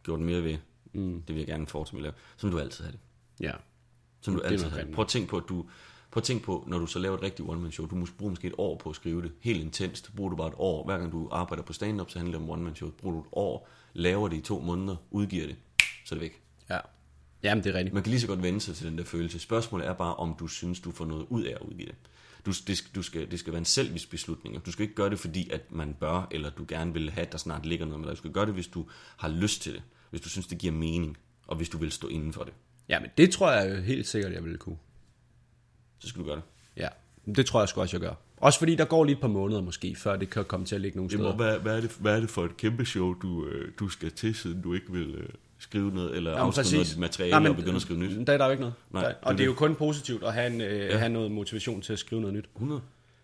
gjort mere ved, mm. det vil jeg gerne fortsætte med at lave, som du altid har det. Ja. Som du altid har. Prøv at tænke på, at du, prøv at tænke på, når du så laver et rigtigt one-man-show, du må bruge måske et år på at skrive det, helt intenst, bruger du bare et år, hver gang du arbejder på stand-up, så handler det om one-man-show, bruger du et år, laver det i to måneder, udgiver det, så er det væk. Ja. Jamen, det er rigtigt. Man kan lige så godt vende sig til den der følelse. Spørgsmålet er bare, om du synes, du får noget ud af at udgive det. Du, det, skal- du skal, det skal være en selvisk beslutning. Du skal ikke gøre det, fordi at man bør, eller du gerne vil have, at der snart ligger noget med dig. Du skal gøre det, hvis du har lyst til det. Hvis du synes, det giver mening, og hvis du vil stå inden for det. Ja, men det tror jeg helt sikkert, jeg ville kunne. Så skal du gøre det. Ja, det tror jeg sgu også, jeg gør. Også fordi der går lige et par måneder måske, før det kan komme til at ligge nogle steder. hvad, hvad, er det, hvad er det for et kæmpe show, du, øh, du skal til, siden du ikke vil øh, skrive noget, eller Jamen, afskrive noget af dit materiale Nej, men, og begynde at skrive nyt? Der er der jo ikke noget. Nej, der, det er og det er det. jo kun positivt at have, en, øh, ja. have noget motivation til at skrive noget nyt. 100.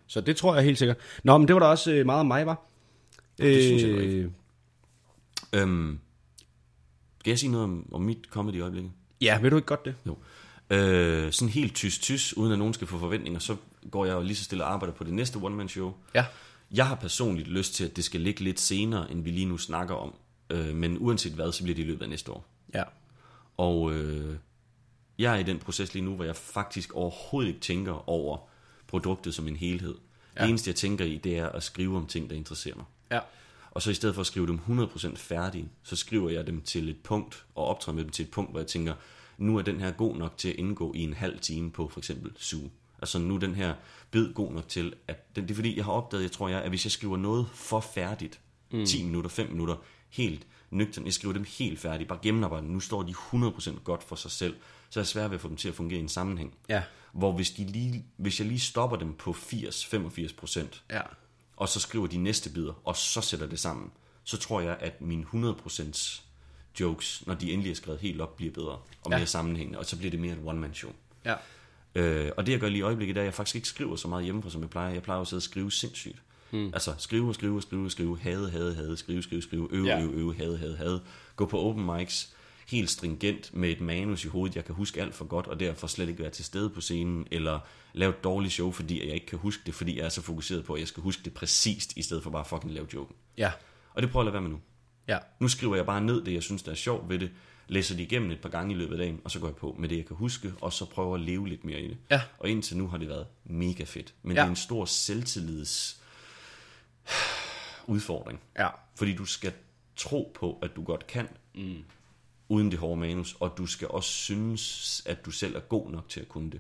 Så det tror jeg helt sikkert. Nå, men det var da også øh, meget om mig, var. det synes jeg da Øhm, skal jeg sige noget om, om mit comedy i øjeblikket? Ja, vil du ikke godt det? Jo. Øh, sådan helt tys-tys, uden at nogen skal få forventninger, så går jeg jo lige så stille og arbejder på det næste one-man-show. Ja. Jeg har personligt lyst til, at det skal ligge lidt senere, end vi lige nu snakker om. Øh, men uanset hvad, så bliver det i løbet af næste år. Ja. Og øh, jeg er i den proces lige nu, hvor jeg faktisk overhovedet ikke tænker over produktet som en helhed. Ja. Det eneste, jeg tænker i, det er at skrive om ting, der interesserer mig. Ja. Og så i stedet for at skrive dem 100% færdige, så skriver jeg dem til et punkt, og optræder med dem til et punkt, hvor jeg tænker, nu er den her god nok til at indgå i en halv time på for eksempel Zoom. Altså nu er den her bid god nok til, at den, det er fordi, jeg har opdaget, jeg tror jeg, at hvis jeg skriver noget for færdigt, mm. 10 minutter, 5 minutter, helt nøgtern, jeg skriver dem helt færdigt, bare gennemarbejdet, nu står de 100% godt for sig selv, så er det svært ved at få dem til at fungere i en sammenhæng. Ja. Hvor hvis, de lige, hvis jeg lige stopper dem på 80-85%, Ja. og så skriver de næste bidder, og så sætter det sammen, så tror jeg, at mine 100% jokes, når de endelig er skrevet helt op, bliver bedre og Ja. mere sammenhængende, og så bliver det mere et one-man-show. Ja. Øh, og det jeg gør lige i øjeblikket, er, at jeg faktisk ikke skriver så meget hjemmefra, som jeg plejer. Jeg plejer jo at sidde og skrive sindssygt. Hmm. Altså skrive og skrive og skrive og skrive, hade, hade, hade, skrive, skrive, skrive, øve, Ja. ja. øve, øve, hade, hade, hade. Gå på open mics, helt stringent med et manus i hovedet, jeg kan huske alt for godt, og derfor slet ikke være til stede på scenen, eller lave et dårligt show, fordi jeg ikke kan huske det, fordi jeg er så fokuseret på, at jeg skal huske det præcist, i stedet for bare fucking lave joken. Ja. Og det prøver jeg at lade være med nu. Ja. Nu skriver jeg bare ned det, jeg synes, der er sjovt ved det, læser det igennem et par gange i løbet af dagen, og så går jeg på med det, jeg kan huske, og så prøver at leve lidt mere i det. Ja. Og indtil nu har det været mega fedt. Men Ja. det er en stor selvtillids udfordring. Ja. Fordi du skal tro på, at du godt kan, mm. uden det hårde manus, og du skal også synes, at du selv er god nok til at kunne det.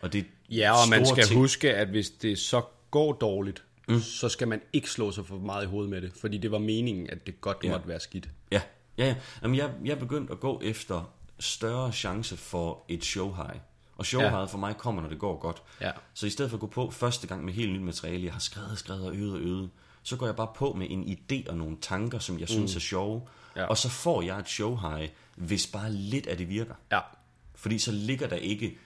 Og det er Ja, og man skal ting. huske, at hvis det så går dårligt, mm. så skal man ikke slå sig for meget i hovedet med det, fordi det var meningen, at det godt Ja. måtte være skidt. Ja, ja, ja. Jamen, jeg, jeg er begyndt at gå efter større chance for et show high. Og show Ja. for mig kommer, når det går godt. Ja. Så i stedet for at gå på første gang med helt nyt materiale, jeg har skrevet, skrevet og øvet og øvet, så går jeg bare på med en idé og nogle tanker, som jeg synes er sjove. Mm. Ja. Og så får jeg et show high, hvis bare lidt af det virker. Ja. Fordi så ligger der ikke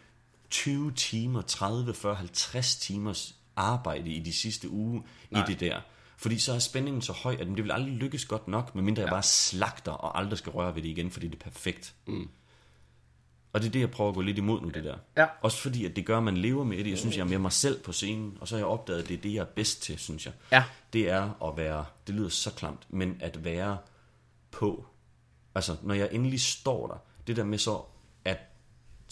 20 timer, 30, 40, 50 timers arbejde i de sidste uge Nej. i det der. Fordi så er spændingen så høj, at det vil aldrig lykkes godt nok, medmindre jeg bare slagter og aldrig skal røre ved det igen, fordi det er perfekt. Mm. Og det er det, jeg prøver at gå lidt imod nu, det der. Ja. Også fordi, at det gør, at man lever med det. Jeg synes, jeg er med mig selv på scenen, og så har jeg opdaget, at det er det, jeg er bedst til, synes jeg. Ja. Det er at være, det lyder så klamt, men at være på. Altså, når jeg endelig står der, det der med så, at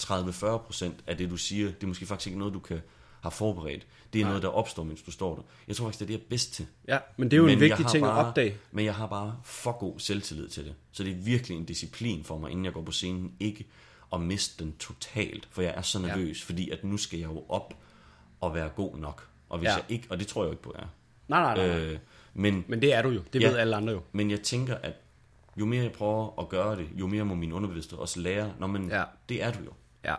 30-40 procent af det, du siger, det er måske faktisk ikke noget, du kan have forberedt. Det er Nej. noget, der opstår, mens du står der. Jeg tror faktisk, det er det, jeg er bedst til. Ja, men det er jo en jeg vigtig har ting bare, at opdage. Men jeg har bare for god selvtillid til det. Så det er virkelig en disciplin for mig, inden jeg går på scenen, ikke at miste den totalt. For jeg er så nervøs, ja. fordi at nu skal jeg jo op og være god nok. Og hvis Ja. jeg ikke, og det tror jeg jo ikke på, jeg er. Nej, nej, nej. Øh, men, Men det er du jo. Det Ja. ved alle andre jo. men jeg tænker, at jo mere jeg prøver at gøre det, jo mere må min underbevidste også lære. Nå, men Ja. ja. det er du jo. Ja.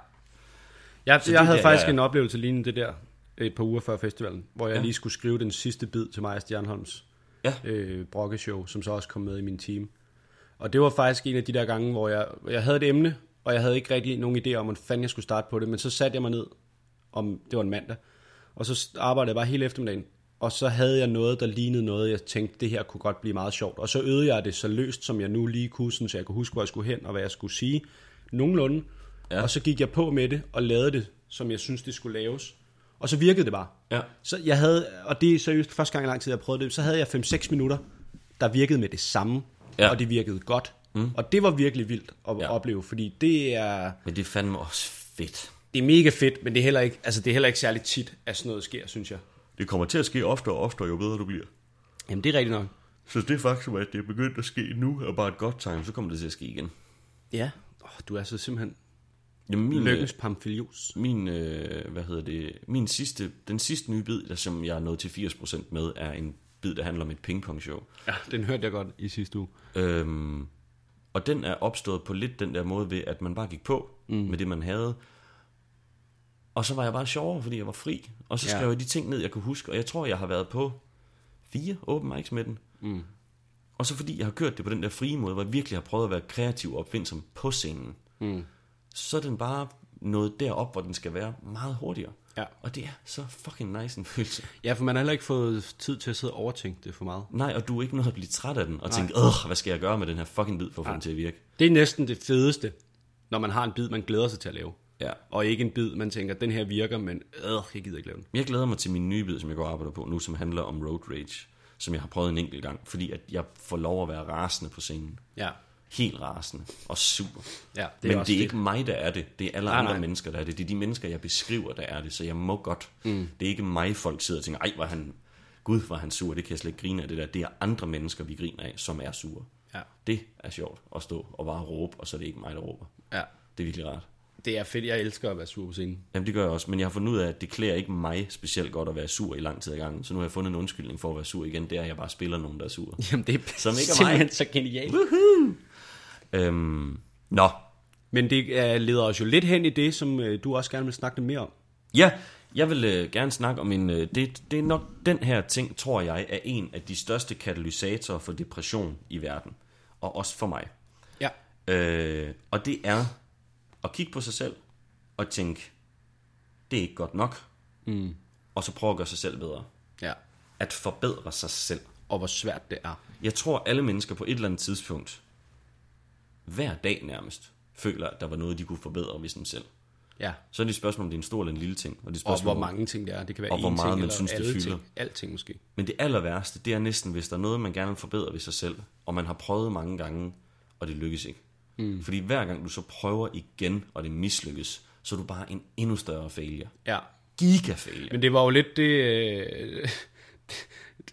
Jeg, Så jeg havde der, faktisk ja, ja. en oplevelse lignende det der, et par uger før festivalen, hvor jeg Ja. lige skulle skrive den sidste bid til mig Stjernholms Ja. øh, brokkeshow, som så også kom med i min team. Og det var faktisk en af de der gange, hvor jeg, jeg havde et emne, og jeg havde ikke rigtig nogen idé om, hvordan fanden jeg skulle starte på det, men så satte jeg mig ned, om det var en mandag, og så arbejdede jeg bare hele eftermiddagen, og så havde jeg noget, der lignede noget, jeg tænkte, det her kunne godt blive meget sjovt. Og så øvede jeg det så løst, som jeg nu lige kunne, så jeg kunne huske, hvor jeg skulle hen, og hvad jeg skulle sige, nogenlunde. Ja. Og så gik jeg på med det, og lavede det, som jeg synes det skulle laves. Og så virkede det bare. Ja. Så jeg havde, og det er seriøst første gang i lang tid, jeg prøvede det, så havde jeg 5-6 minutter, der virkede med det samme, Ja. og det virkede godt. Mm. Og det var virkelig vildt at ja. opleve, fordi det er, Men det er fandme også fedt. det er mega fedt, men det er heller ikke, altså det er heller ikke særlig tit, at sådan noget sker, synes jeg. Det kommer til at ske oftere og oftere, jo bedre du bliver. Jamen det er rigtigt nok. Så det faktum, at det er begyndt at ske nu, er bare et godt tegn, så kommer det til at ske igen. Ja. Oh, du er så simpelthen Jamen, min, lykkens pamfilius. min, øh, hvad hedder det, min sidste, den sidste nye bid, der, som jeg er nået til 80% med, er en bid, der handler om et pingpong-show. Ja, den hørte jeg godt i sidste uge. Øhm, og den er opstået på lidt den der måde ved, at man bare gik på mm. med det, man havde. Og så var jeg bare sjovere, fordi jeg var fri. Og så Ja. skrev jeg de ting ned, jeg kunne huske. Og jeg tror, jeg har været på fire open mics med den. Mm. Og så fordi jeg har kørt det på den der frie måde, hvor jeg virkelig har prøvet at være kreativ og opfindsom på scenen, mm. Så er den bare nået derop, hvor den skal være meget hurtigere. Ja. Og det er så fucking nice en følelse. Ja, for man har heller ikke fået tid til at sidde og overtænke det for meget. Nej, og du er ikke noget at blive træt af den, og tænke, Åh, hvad skal jeg gøre med den her fucking bid for at få den til at virke? Det er næsten det fedeste, når man har en bid, man glæder sig til at lave. Ja. Og ikke en bid, man tænker, den her virker, men øh, jeg gider ikke lave den. Jeg glæder mig til min nye bid, som jeg går og arbejder på nu, som handler om road rage, som jeg har prøvet en enkelt gang, fordi at jeg får lov at være rasende på scenen. Ja. Helt rasende og super. Ja, det det er Men det er fedt. ikke mig, der er det. Det er alle Nej, andre nej. mennesker, der er det. Det er de mennesker, jeg beskriver, der er det. Så jeg må godt. Mm. Det er ikke mig, folk sidder og tænker, ej, var han, gud, var han sur. Det kan jeg slet ikke grine af det der. Det er andre mennesker, vi griner af, som er sure. Ja. Det er sjovt at stå og bare råbe, og så er det ikke mig, der råber. ja. Det er virkelig rart. Det er fedt, jeg elsker at være sur på scenen. Jamen det gør jeg også, men jeg har fundet ud af, at det klæder ikke mig specielt godt at være sur i lang tid ad gangen. Så nu har jeg fundet en undskyldning for at være sur igen. Det er, at jeg bare spiller nogen, der er sur. Jamen, det er Som ikke er mig. så genialt. Øhm, nå, Men det uh, leder os jo lidt hen i det, som uh, du også gerne vil snakke lidt mere om. Ja, jeg vil øh, gerne snakke om en... Øh, det, det er nok den her ting, tror jeg, er en af de største katalysatorer for depression i verden. Og også for mig. Ja. Øh, og det er at kigge på sig selv og tænke, det er ikke godt nok. Mm. Og så prøve at gøre sig selv bedre. Ja. At forbedre sig selv. Og hvor svært det er. Jeg tror, alle mennesker på et eller andet tidspunkt, hver dag nærmest, føler, at der var noget, de kunne forbedre ved sig selv. Ja. Så er det et spørgsmål, om det er en stor eller en lille ting. Og det er et Og spørgsmål, hvor mange ting det er. Det kan være Og hvor meget ting, man synes, det fylder. ting. Alting måske. Men det aller værste, det er næsten, hvis der er noget, man gerne vil forbedre ved sig selv, og man har prøvet mange gange, og det lykkes ikke. Mm. Fordi hver gang du så prøver igen, og det mislykkes, så er du bare en endnu større failure. Ja. Giga failure. Men det var jo lidt det... Øh,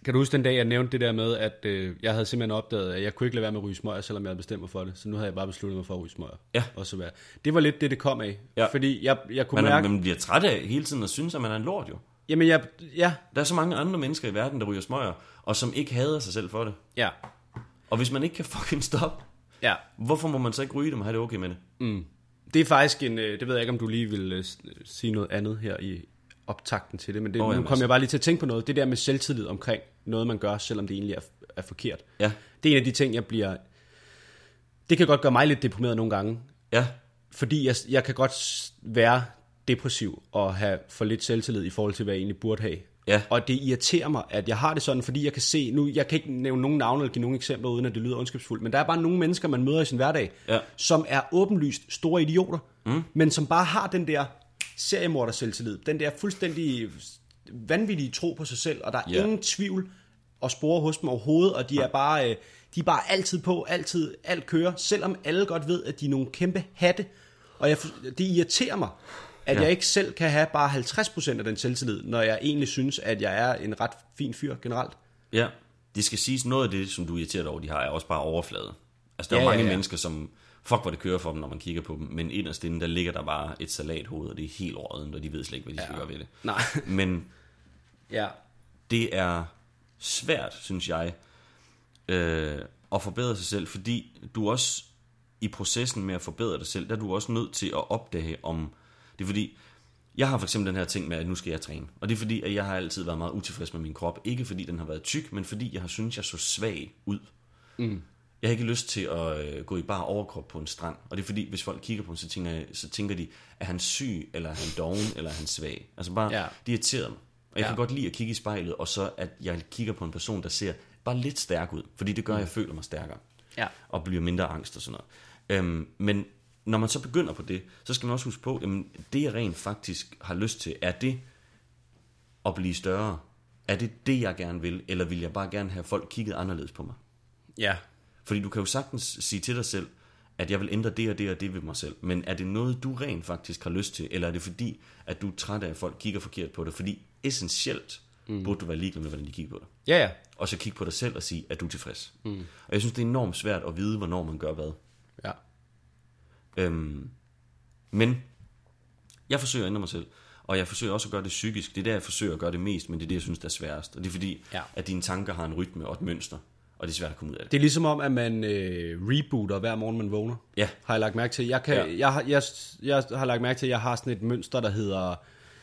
kan du huske den dag, jeg nævnte det der med, at øh, jeg havde simpelthen opdaget, at jeg kunne ikke lade være med at ryge smøger, selvom jeg havde bestemt mig for det. Så nu havde jeg bare besluttet mig for at ryge smøger. Ja. Og så være. Det var lidt det, det kom af. Ja. Fordi jeg, jeg kunne Man, mærke... man bliver træt af hele tiden at synes, at man er en lort jo. Jamen, jeg, ja, Der er så mange andre mennesker i verden, der ryger smøger, og som ikke hader sig selv for det. ja, Og hvis man ikke kan fucking stoppe, ja. hvorfor må man så ikke ryge dem og have det okay med det? Det er faktisk en... øh, Det ved jeg ikke, om du lige vil øh, sige noget andet her i optakten til det, men det, oh, nu kom altså. jeg bare lige til at tænke på noget. Det der med selvtillid omkring noget, man gør, selvom det egentlig er, er forkert. Ja, Det er en af de ting, jeg bliver... Det kan godt gøre mig lidt deprimeret nogle gange, ja, fordi jeg, jeg kan godt være depressiv og have for lidt selvtillid i forhold til, hvad jeg egentlig burde have. Ja. Og det irriterer mig, at jeg har det sådan, fordi jeg kan se, nu jeg kan ikke nævne nogen navne eller give nogen eksempler, uden at det lyder ondskabsfuldt, men der er bare nogle mennesker, man møder i sin hverdag, Ja. som er åbenlyst store idioter, mm. men som bare har den der seriemorder selvtillid, den der fuldstændig vanvittige tro på sig selv, og der er Ja. ingen tvivl og spore hos dem overhovedet, og de er bare, øh, de er bare altid på, altid, alt kører, selvom alle godt ved, at de er nogle kæmpe hatte, og jeg, det irriterer mig, at Ja. ja. jeg ikke selv kan have bare 50% af den selvtillid, når jeg egentlig synes, at jeg er en ret fin fyr generelt. ja. Det skal siges, noget af det, som du er irriteret over, de har, er også bare overflade. Altså, der er Ja, ja, mange ja. mennesker, som... Fuck, hvor det kører for dem, når man kigger på dem. Men inderst inde, der ligger der bare et salathoved, og det er helt rådent, og de ved slet ikke, hvad de skal gøre ved det. Nej. Men Ja. det er svært, synes jeg, øh, at forbedre sig selv, fordi du også i processen med at forbedre dig selv, der er du også nødt til at opdage om... Det er fordi, jeg har for eksempel den her ting med, at nu skal jeg træne. Og det er fordi, at jeg har altid været meget utilfreds med min krop. Ikke fordi den har været tyk, men fordi jeg har syntes, jeg så svag ud. Mm. Jeg har ikke lyst til at øh, gå i bare overkrop på en strand. Og det er fordi, hvis folk kigger på mig, så tænker, så tænker de, er han syg, eller er han doven, eller er han svag? Altså bare, Ja. det irriterer mig. Og jeg Ja. kan godt lide at kigge i spejlet, og så at jeg kigger på en person, der ser bare lidt stærk ud. Fordi det gør, at jeg føler mig stærkere. Ja. Og bliver mindre angst og sådan noget. Øhm, men når man så begynder på det, så skal man også huske på, jamen, det jeg rent faktisk har lyst til, er det at blive større? Er det det, jeg gerne vil? Eller vil jeg bare gerne have folk kigget anderledes på mig? Ja. Fordi du kan jo sagtens sige til dig selv, at jeg vil ændre det og det og det ved mig selv. Men er det noget, du rent faktisk har lyst til? Eller er det fordi, at du er træt af, at folk kigger forkert på dig? Fordi essentielt mm. burde du være ligeglad med, hvordan de kigger på dig. Ja, ja. Og så kigge på dig selv og sige, at du er tilfreds. Mm. Og jeg synes, det er enormt svært at vide, hvornår man gør hvad. Ja. Øhm, men jeg forsøger at ændre mig selv. Og jeg forsøger også at gøre det psykisk. Det er der, jeg forsøger at gøre det mest, men det er det, jeg synes, der er sværest. Og det er fordi, Ja. at dine tanker har en rytme og et mønster. Og det er svært at komme ud af det. Det er ligesom om, at man øh, rebooter hver morgen, man vågner. Ja. Har jeg lagt mærke til. Jeg, kan, Ja. jeg, har, jeg, jeg har lagt mærke til, at jeg har sådan et mønster, der hedder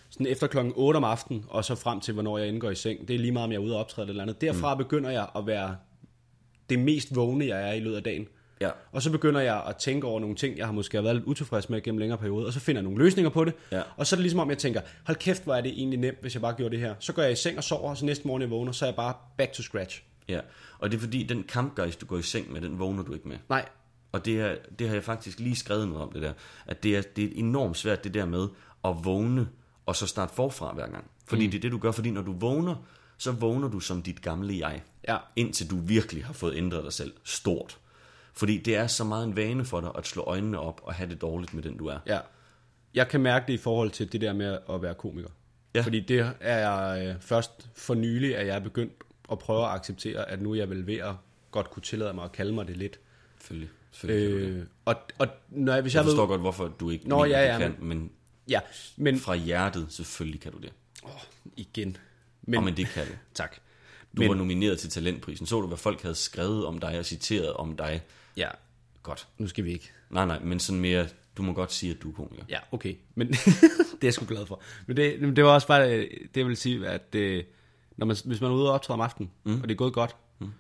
sådan efter klokken 8 om aftenen, og så frem til, hvornår jeg indgår i seng. Det er lige meget, om jeg er ude og optræde eller andet. Derfra mm. begynder jeg at være det mest vågne, jeg er i løbet af dagen. Ja. Og så begynder jeg at tænke over nogle ting, jeg har måske været lidt utilfreds med gennem længere periode, og så finder jeg nogle løsninger på det. Ja. Og så er det ligesom om, jeg tænker, hold kæft, hvor er det egentlig nemt, hvis jeg bare gjorde det her. Så går jeg i seng og sover, og så næste morgen jeg vågner, så er jeg bare back to scratch. Ja, og det er fordi, den kampgejst, du går i seng med, den vågner du ikke med. Nej, Og det, er, det har jeg faktisk lige skrevet noget om det der, at det er, det er enormt svært det der med at vågne, og så starte forfra hver gang. Fordi mm. det er det, du gør, fordi når du vågner, så vågner du som dit gamle jeg. Ja. Indtil du virkelig har fået ændret dig selv stort. Fordi det er så meget en vane for dig at slå øjnene op og have det dårligt med den, du er. Ja. Jeg kan mærke det i forhold til det der med at være komiker. Ja. Fordi det er øh, først for nylig, at jeg er begyndt at prøve at acceptere, at nu er jeg vel ved at godt kunne tillade mig at kalde mig det lidt. Selvfølgelig. Selvfølgelig. Øh, og, og når jeg, hvis jeg jeg, forstår ved, godt, hvorfor du ikke Nå, mener, ja, du ja, kan, men Ja, men fra hjertet, selvfølgelig kan du det. igen. Men, og men det kan du. Tak. Du Men- var nomineret til talentprisen. Så du, hvad folk havde skrevet om dig og citeret om dig? Ja, Godt. nu skal vi ikke. Nej, nej, men sådan mere, du må godt sige, at du er komiker. Ja, okay. Men det er jeg sgu glad for. Men det, men det var også bare, øh, det vil sige, at øh, når man, hvis man er ude og optræde om aftenen, mm. og det er gået godt, mm.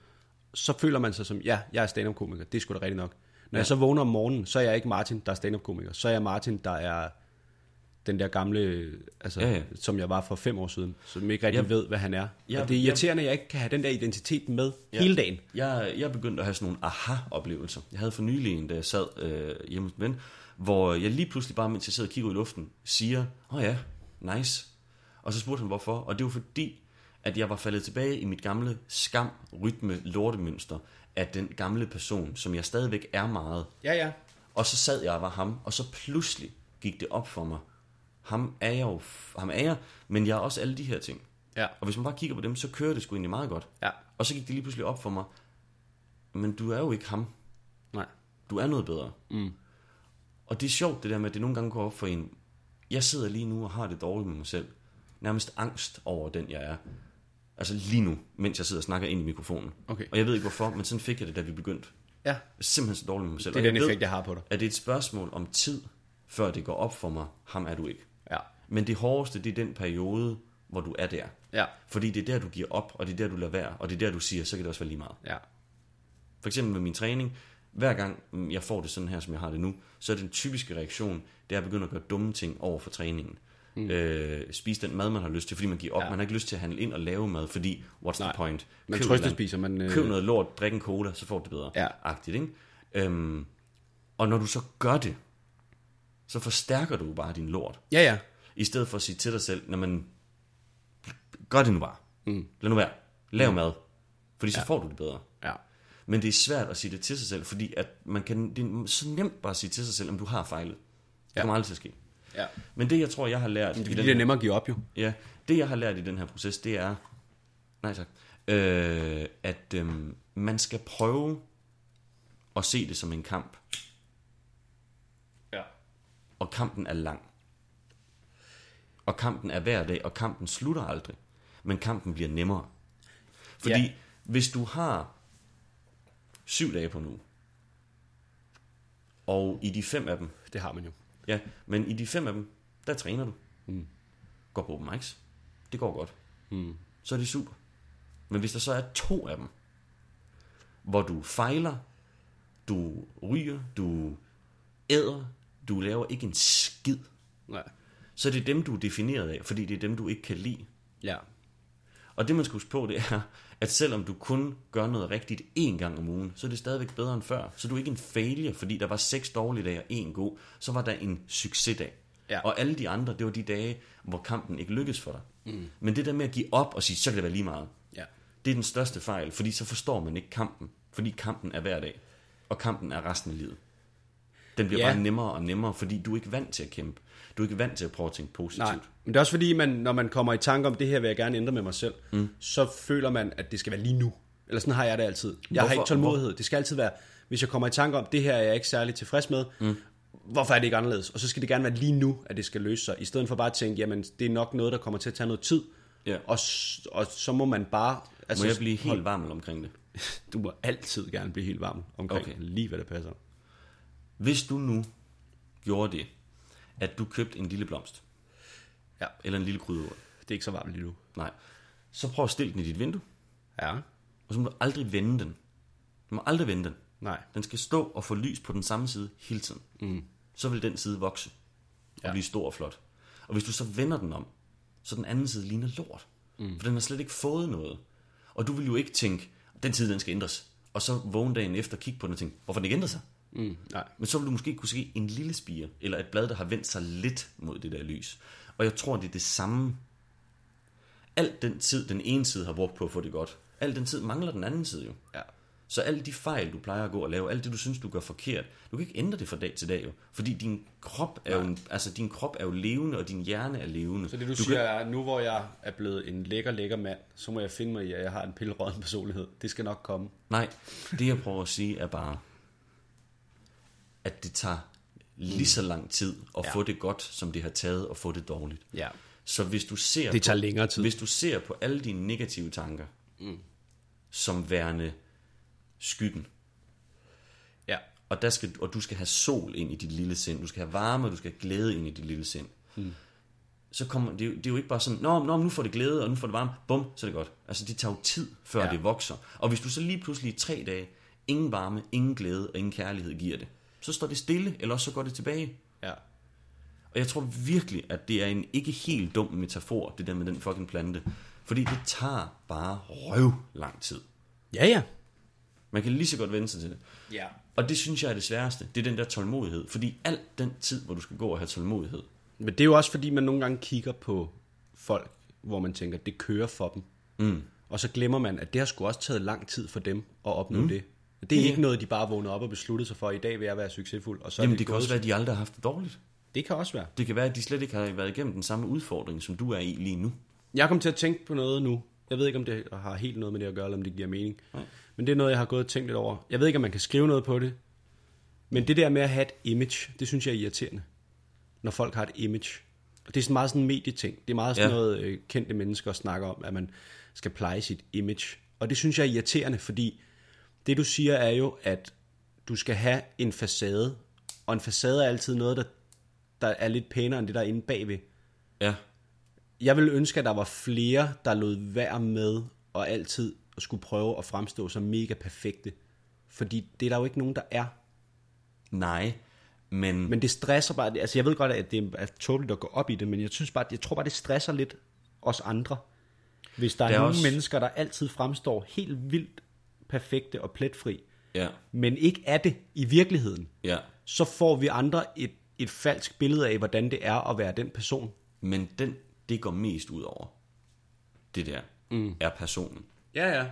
så føler man sig som, ja, jeg er stand-up-komiker. Det er sgu da rigtigt nok. Når ja. jeg så vågner om morgenen, så er jeg ikke Martin, der er stand-up-komiker. Så er jeg Martin, der er den der gamle, altså, Ja, ja, som jeg var for fem år siden, som ikke rigtig Ja. ved, hvad han er. Ja, og det er irriterende, at jeg ikke kan have den der identitet med ja. hele dagen. Jeg, jeg begyndte at have sådan nogle aha-oplevelser. Jeg havde for nylig en, da jeg sad øh, hjemme hos en ven, hvor jeg lige pludselig bare, mens jeg sidder og kigger ud i luften, siger, åh oh ja, nice. Og så spurgte han hvorfor, og det var fordi, at jeg var faldet tilbage i mit gamle skam, rytme, lortemønster af den gamle person, som jeg stadigvæk er meget. Ja, ja. Og så sad jeg og var ham, og så pludselig gik det op for mig. Ham er jeg jo, ham er jeg, men jeg er også alle de her ting. Ja. Og hvis man bare kigger på dem, så kører det sgu egentlig meget godt. Ja. Og så gik det lige pludselig op for mig, men du er jo ikke ham. Nej. Du er noget bedre. Mm. Og det er sjovt det der med, at det nogle gange går op for en. Jeg sidder lige nu og har det dårligt med mig selv. Nærmest angst over den, jeg er. Altså lige nu, mens jeg sidder og snakker ind i mikrofonen. Okay. Og jeg ved ikke hvorfor, men sådan fik jeg det, da vi begyndte. Ja. Jeg er simpelthen så dårlig med mig selv. Det er Og jeg den ved, effekt, jeg har på dig. At det er et spørgsmål om tid, før det går op for mig, ham er du ikke. Ja. Men det hårdeste, det er den periode, hvor du er der. Ja. Fordi det er der, du giver op, og det er der, du lader være, og det er der, du siger, så kan det også være lige meget. Ja. For eksempel med min træning, hver gang jeg får det sådan her, som jeg har det nu, så er den typiske reaktion, det er at begynde at gøre dumme ting over for træningen. Mm. Øh, spise den mad, man har lyst til, fordi man giver op. Ja. Man har ikke lyst til at handle ind og lave mad, fordi what's Nej. the point? Man Køb eller andet. man, øh, Køb noget lort, drik en cola, så får du det bedre. Ja. Agtigt, ikke? Øhm, og når du så gør det, så forstærker du bare din lort. Ja, ja. I stedet for at sige til dig selv, når man gør det nu bare. Mm. Lad nu være. Lav mm. mad. Fordi så ja. får du det bedre. Ja. Men det er svært at sige det til sig selv, fordi at man kan, det er så nemt bare at sige til sig selv, om du har fejlet. Det Ja. kommer aldrig til at ske. Ja. Men det, jeg tror, jeg har lært... Det er i fordi, den det er her- nemmere at give op jo. Ja, det jeg har lært i den her proces, det er, nej tak, øh, at øh, man skal prøve at se det som en kamp, Ja. og kampen er lang. Og kampen er hver dag, og kampen slutter aldrig. Men kampen bliver nemmere. Fordi ja. hvis du har syv dage på nu, og i de fem af dem, Det har man jo. Ja, men i de fem af dem, der træner du. Mm. Går på open mics. Det går godt. Mm. Så er det super. Men hvis der så er to af dem, hvor du fejler, du ryger, du æder, du laver ikke en skid, Nej. så er det dem, du er defineret af, fordi det er dem, du ikke kan lide. Ja. Og det, man skal huske på, det er, at selvom du kun gør noget rigtigt én gang om ugen, så er det stadigvæk bedre end før. Så du er ikke en failure, fordi der var seks dårlige dage og en god. Så var der en succesdag. Ja. Og alle de andre, det var de dage, hvor kampen ikke lykkedes for dig. Mm. Men det der med at give op og sige, så kan det være lige meget. Ja. Det er den største fejl, fordi så forstår man ikke kampen. Fordi kampen er hver dag. Og kampen er resten af livet. Den bliver Ja. bare nemmere og nemmere, fordi du er ikke vant til at kæmpe. Du er ikke vant til at prøve at tænke positivt. Nej, men det er også fordi, man, når man kommer i tanke om, det her vil jeg gerne ændre med mig selv, mm. så føler man, at det skal være lige nu. Eller sådan har jeg det altid. Jeg har Hvorfor- ikke tålmodighed. Det skal altid være, hvis jeg kommer i tanke om, det her er jeg ikke særlig tilfreds med, mm. hvorfor er det ikke anderledes? Og så skal det gerne være lige nu, at det skal løse sig, i stedet for bare at tænke, jamen det er nok noget, der kommer til at tage noget tid, Ja. og, og så må man bare... Altså, Må jeg blive helt varm omkring det? Du må altid gerne blive helt varm omkring Okay. okay. lige, hvad der passer. Hvis du nu gjorde det, at du købte en lille blomst, Ja, eller en lille krydderurt, det er ikke så varmt lige nu. nej, så prøv at stille den i dit vindue, Ja, og så må du aldrig vende den. Du må aldrig vende den. nej. Den skal stå og få lys på den samme side hele tiden. Mm. Så vil den side vokse og Ja. blive stor og flot. Og hvis du så vender den om, så den anden side ligner lort. Mm. For den har slet ikke fået noget. Og du vil jo ikke tænke, den side den skal ændres. Og så vågne dagen efter og kigge på den og tænke, hvorfor den ikke ændrer sig? Mm, nej. Men så vil du måske kunne se en lille spire, eller et blad, der har vendt sig lidt mod det der lys. Og jeg tror, det er det samme. Alt den tid, den ene side har brugt på at få det godt, al den tid mangler den anden side jo. Ja. Så alle de fejl, du plejer at gå og lave, alt det, du synes, du gør forkert, du kan ikke ændre det fra dag til dag jo. Fordi din krop er, jo, altså, din krop er jo levende, og din hjerne er levende. Så det du, du siger er, nu hvor jeg er blevet en lækker, lækker mand, så må jeg finde mig i, at jeg har en pillerøden personlighed. Det skal nok komme. Nej, det jeg prøver at sige er bare, at det tager lige så lang tid at Ja. få det godt, som det har taget at få det dårligt. Ja. Så hvis du ser Det tager på, længere tid. Hvis du ser på alle dine negative tanker mm. som værende skyggen, Ja. og, der skal, og du skal have sol ind i dit lille sind, du skal have varme, og du skal have glæde ind i dit lille sind, mm. så kommer det, er jo- det er jo ikke bare sådan, Nå, nå, nu får det glæde, og nu får det varme, bum, så er det godt. Altså det tager jo tid, før Ja. ja. det vokser. Og hvis du så lige pludselig i tre dage, ingen varme, ingen glæde og ingen kærlighed giver det, så står det stille, eller også så går det tilbage. Ja. Og jeg tror virkelig, at det er en ikke helt dum metafor, det der med den fucking plante. Fordi det tager bare røv lang tid. Ja, ja. Man kan lige så godt vende sig til det. Ja. Og det synes jeg er det sværeste. Det er den der tålmodighed. Fordi al den tid, hvor du skal gå og have tålmodighed. Men det er jo også fordi, man nogle gange kigger på folk, hvor man tænker, det kører for dem. Mm. Og så glemmer man, at det har sgu også taget lang tid for dem at opnå mm. det. Det er Ja. ikke noget, de bare vågner op og besluttede sig for, i dag vil jeg være succesfuld. Og så Jamen det, det kan også være, at de aldrig har haft det dårligt. det kan også være. Det kan være, at de slet ikke har været igennem den samme udfordring, som du er i lige nu. Jeg kom til at tænke på noget nu. Jeg ved ikke, om det har helt noget med det at gøre, eller om det giver mening. Nej. Men det er noget, jeg har gået og tænkt lidt over. Jeg ved ikke, om man kan skrive noget på det. Men det der med at have et image, det synes jeg er irriterende. Når folk har et image. Og det er sådan meget sådan en medieting. Det er meget sådan Ja. ja. noget, øh, kendte mennesker snakker om, at man skal pleje sit image. Og det synes jeg er irriterende, fordi det du siger er jo, at du skal have en facade. Og en facade er altid noget, der, der er lidt pænere end det, der er inde bagved Ja. jeg ville ønske, at der var flere, der lod være med og altid at skulle prøve at fremstå som mega perfekte. Fordi det er der jo ikke nogen, der er. Nej. Men, Men det stresser bare, altså jeg ved godt, at det er tåbeligt at gå op i det, men jeg synes bare, jeg tror bare, det stresser lidt os andre. Hvis der er, Der er nogle også- mennesker, der altid fremstår helt vildt perfekte og pletfri, ja, men ikke er det i virkeligheden, ja. så får vi andre et, et falsk billede af, hvordan det er at være den person. Men den, det går mest ud over, det der, mm. er personen. Ja, ja.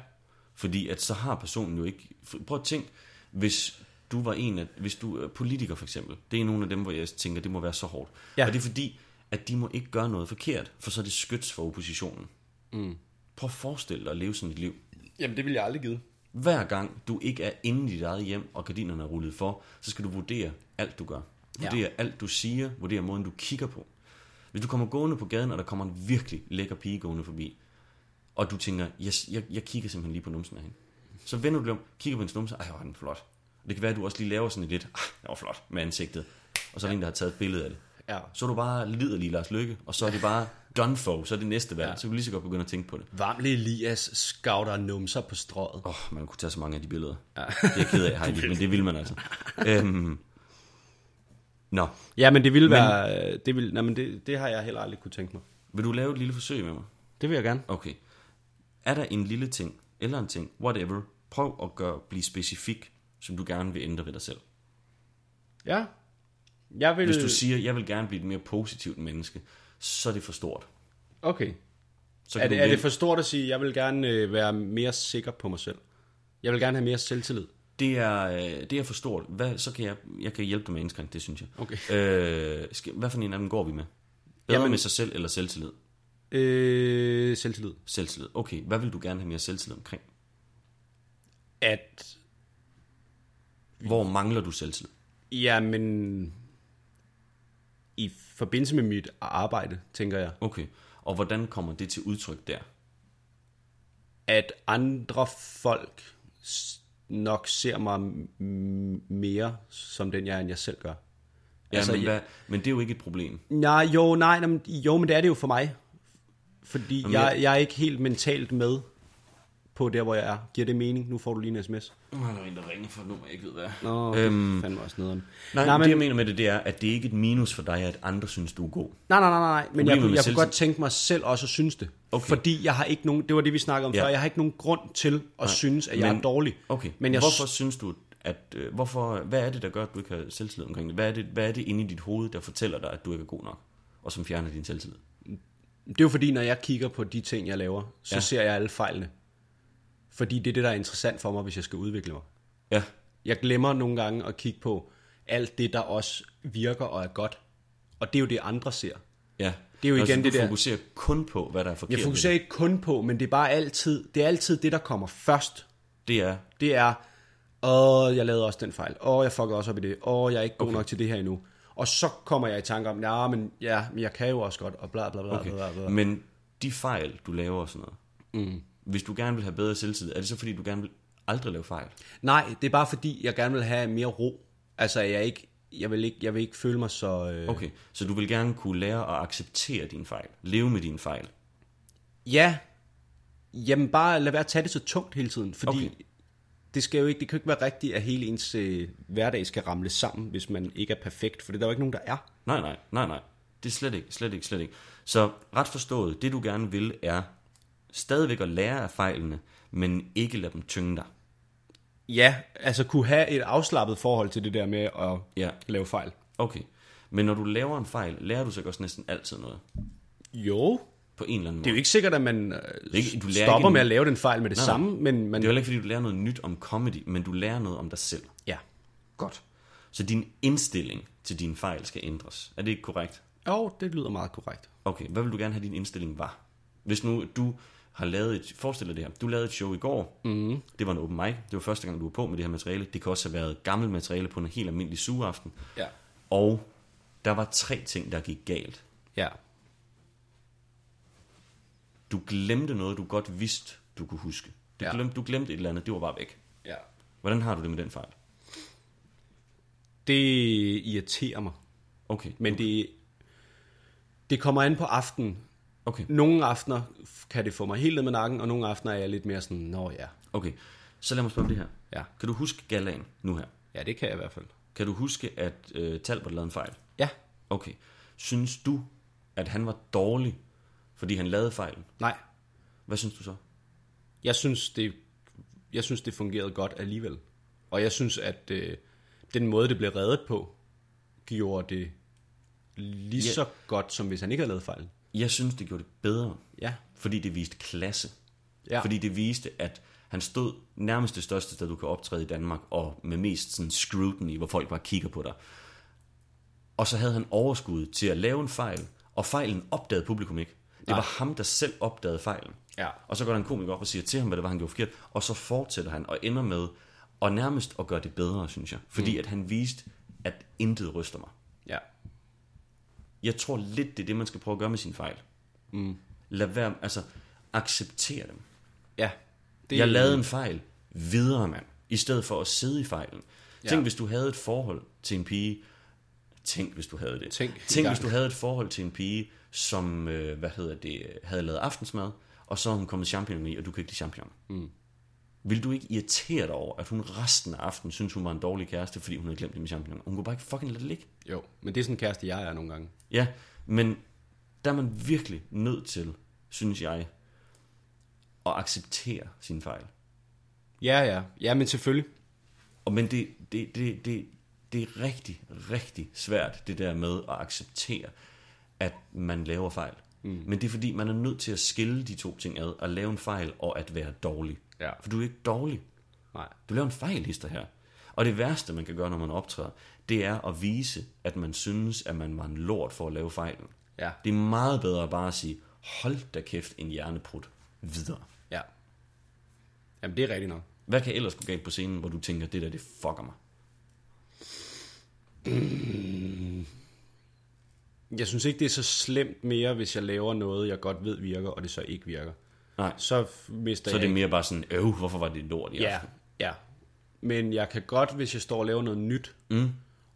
Fordi at så har personen jo ikke... Prøv at tænk, hvis du var en af... Hvis du er politiker for eksempel. Det er nogle af dem, hvor jeg tænker, det må være så hårdt. Ja. Og det er fordi, at de må ikke gøre noget forkert, for så er det skyts for oppositionen. Mm. Prøv at forestille dig at leve sådan et liv. Jamen det vil jeg aldrig give. Hver gang du ikke er inde i dit eget hjem, og gardinerne er rullet for, så skal du vurdere alt, du gør. Vurdere ja. alt, du siger. Vurdere måden, du kigger på. Hvis du kommer gående på gaden, og der kommer en virkelig lækker pige gående forbi, og du tænker, yes, jeg, jeg kigger simpelthen lige på numsen af hende. Så vender du dig om, kigger på hendes numse, ej, hvor er den flot. Det kan være, at du også lige laver sådan et lidt, ah, det var flot, med ansigtet. Og så er der en, der har taget et billede af det. Ja. Så er du bare liderlig Lars Lykke, og så er det bare done for, så er det næste valg. Ja. Så kan du lige så godt begynde at tænke på det. Varmle Elias scouter numser på strået. Åh, oh, man kunne tage så mange af de billeder. Ja. Det er jeg ked af, Heidi, men det vil man altså. øhm. Nå, Ja, men det ville være... Det, vil, nej, men det, det har jeg heller aldrig kunne tænke mig. vil du lave et lille forsøg med mig? Det vil jeg gerne. Okay. Er der en lille ting, eller en ting, whatever, prøv at gøre, blive specifik, som du gerne vil ændre ved dig selv. Ja. Jeg vil... Hvis du siger, jeg vil gerne blive et mere positivt menneske, så er det for stort. Okay. Så Er det, er det for stort at sige, jeg vil gerne øh, være mere sikker på mig selv? Jeg vil gerne have mere selvtillid. det er, øh, det er for stort. Hvad, så kan jeg, jeg kan hjælpe dig med at indskrænke det, synes jeg. Okay. Øh, skal, hvad for en af dem går vi med? Bedre Jamen- med sig selv eller selvtillid? Øh, selvtillid. Selvtillid. Okay, hvad vil du gerne have mere selvtillid omkring? At... Hvor mangler du selvtillid? Jamen... I forbindelse med mit arbejde, tænker jeg, Okay, og hvordan kommer det til udtryk der? at andre folk nok ser mig mere som den jeg er, end jeg selv gør. Ja, Altså, men, hvad, men det er jo ikke et problem. Nej, jo, nej, nej, jo, men det er det jo for mig. Fordi Jamen, jeg, jeg- jeg er ikke helt mentalt med på der, hvor jeg er. Giver det mening? Nu får du lige en sms. Nu er der en, der ringer for et nummer, jeg ikke ved hvad. Nå, Øhm, fandme også nederen. Nej, nej, men... det jeg mener med det, det er, at det er ikke et minus for dig, at andre synes, du er god. nej, nej, nej, nej, men Problemet jeg, kunne- jeg kunne godt tænke mig selv også at synes det. Okay. Fordi jeg har ikke nogen, det var det, vi snakkede om Ja. før, jeg har ikke nogen grund til at nej, synes, at jeg men- er dårlig. Okay, Men jeg, hvorfor synes du, at... Øh, hvorfor, hvad er det, der gør, at du ikke har selvtillid omkring det? Hvad er det, hvad er det inde i dit hoved, der fortæller dig, at du ikke er god nok? Og som fjerner din selvtillid? Det er jo fordi, når jeg kigger på de ting, jeg laver, så ja. ser jeg alle fejlene. Fordi det er det, der er interessant for mig, hvis jeg skal udvikle mig. Ja, Jeg glemmer nogle gange at kigge på alt det, der også virker og er godt. Og det er jo det, andre ser. ja. Det er jo igen du det der- fokuserer kun på, hvad der er forkert. Jeg fokuserer ikke kun på, men det er bare altid, det er altid det, der kommer først. det. Er... Det er, åh, jeg lavede også den fejl. Åh, jeg fuckede også op i det. Åh, jeg er ikke god Okay. nok til det her endnu. Og så kommer jeg i tanke om, ja, men, ja, men jeg kan jo også godt, og bla bla bla, Okay. bla, bla, bla. Men de fejl, du laver og sådan noget, mm. Hvis du gerne vil have bedre selvtillid, er det så fordi, du gerne vil aldrig lave fejl? Nej, det er bare fordi, jeg gerne vil have mere ro. Altså, jeg, ikke, jeg, vil, ikke, jeg vil ikke føle mig så... Øh... Okay, så du vil gerne kunne lære at acceptere dine fejl, leve med dine fejl. Ja, jamen bare lad være at tage det så tungt hele tiden, fordi okay. det skal jo ikke, det kan jo ikke være rigtigt, at hele ens øh, hverdag skal ramle sammen, hvis man ikke er perfekt, for det er der jo ikke nogen, der er. Nej, nej, nej, nej. Det er slet ikke, slet ikke, slet ikke. Så ret forstået, det du gerne vil er stadigvæk at lære af fejlene, men ikke lade dem tynge dig. Ja, altså kunne have et afslappet forhold til det der med at Ja. lave fejl. Okay. Men når du laver en fejl, lærer du så også næsten altid noget. Jo, På en eller anden måde. det er jo ikke sikkert, at man øh, ikke- du stopper ikke med at lave den fejl med det Nej, nej. samme, men man... Det er jo ikke, fordi du lærer noget nyt om comedy, men du lærer noget om dig selv. Ja. Godt. Så din indstilling til dine fejl skal ændres. Er det ikke korrekt? Jo, det lyder meget korrekt. Okay, hvad vil du gerne have, din indstilling var? Hvis nu du har lavet et, forestil dig det her, du lavede et show i går, mm. det var en open mic, det var første gang, du var på med det her materiale, det kan også have været gammelt materiale på en helt almindelig sugeaften, Ja. og der var tre ting, der gik galt. Ja. Du glemte noget, du godt vidste, du kunne huske. Du, Ja. glemte, du glemte et eller andet, det var bare væk. ja. Hvordan har du det med den fejl? Det irriterer mig. Okay, Men det, det kommer an på aftenen. Okay, Nogle aftener kan det få mig helt ned med nakken, og nogle aftener er jeg lidt mere sådan, nå ja. okay. Så lad mig spørge om det her. Ja, Kan du huske galaen nu her? ja det kan jeg i hvert fald. Kan du huske, at øh, Talbot lavede en fejl? Ja. Okay. Synes du, at han var dårlig, fordi han lavede fejlen? Nej, Hvad synes du så? jeg synes, det, jeg synes, det fungerede godt alligevel. Og jeg synes, at øh, den måde, det blev reddet på, gjorde det lige Ja. så godt, som hvis han ikke havde lavet fejlen. Jeg synes, det gjorde det bedre, Ja. fordi det viste klasse. Ja. Fordi det viste, at han stod nærmest det største sted, du kan optræde i Danmark, og med mest sådan scrutiny, hvor folk bare kigger på dig. Og så havde han overskud til at lave en fejl, og fejlen opdagede publikum ikke. Det Nej. var ham, der selv opdagede fejlen. Ja. Og så går der en komiker op og siger til ham, hvad det var, han gjorde forkert, og så fortsætter han og ender med og nærmest at gøre det bedre, synes jeg. Fordi mm. at han viste, at intet ryster mig. Jeg tror lidt, det er det, man skal prøve at gøre med sin fejl. Mm. Lad være, altså, acceptere dem. Ja. Det... Jeg lavede en fejl videre, mand. I stedet for at sidde i fejlen. Ja. Tænk, hvis du havde et forhold til en pige. Tænk, hvis du havde det. Tænk Tænk hvis du havde et forhold til en pige, som, øh, hvad hedder det, havde lavet aftensmad, og så hun kommet champignon i, og du kan ikke lide champignon. Mm. Vil du ikke irritere dig over, at hun resten af aftenen synes, hun var en dårlig kæreste, fordi hun havde glemt det med champignon? Hun kunne bare ikke fucking lade det ligge. Jo, men det er sådan en kæreste, jeg er nogle gange. Ja, men der er man virkelig nødt til, synes jeg, at acceptere sin fejl. Ja, ja. Ja, men selvfølgelig. Og men det, det, det, det, det er rigtig, rigtig svært, det der med at acceptere, at man laver fejl. Mm. Men det er fordi, man er nødt til at skille de to ting ad, at lave en fejl og at være dårlig. Ja. For du er ikke dårlig. Nej. Du laver en fejl, hister her. Og det værste, man kan gøre, når man optræder, det er at vise, at man synes, at man var en lort for at lave fejlen. Ja. Det er meget bedre bare at sige, hold da kæft en hjerneprut videre. Ja. Jamen, det er rigtigt nok. Hvad kan ellers gå galt på scenen, hvor du tænker, det der, det fucker mig? Jeg synes ikke, det er så slemt mere, hvis jeg laver noget, jeg godt ved virker, og det så ikke virker. Nej, Så mister så er jeg det mere bare sådan, øv, hvorfor var det lort i Ja, aften? ja. Men jeg kan godt, hvis jeg står og laver noget nyt, mm.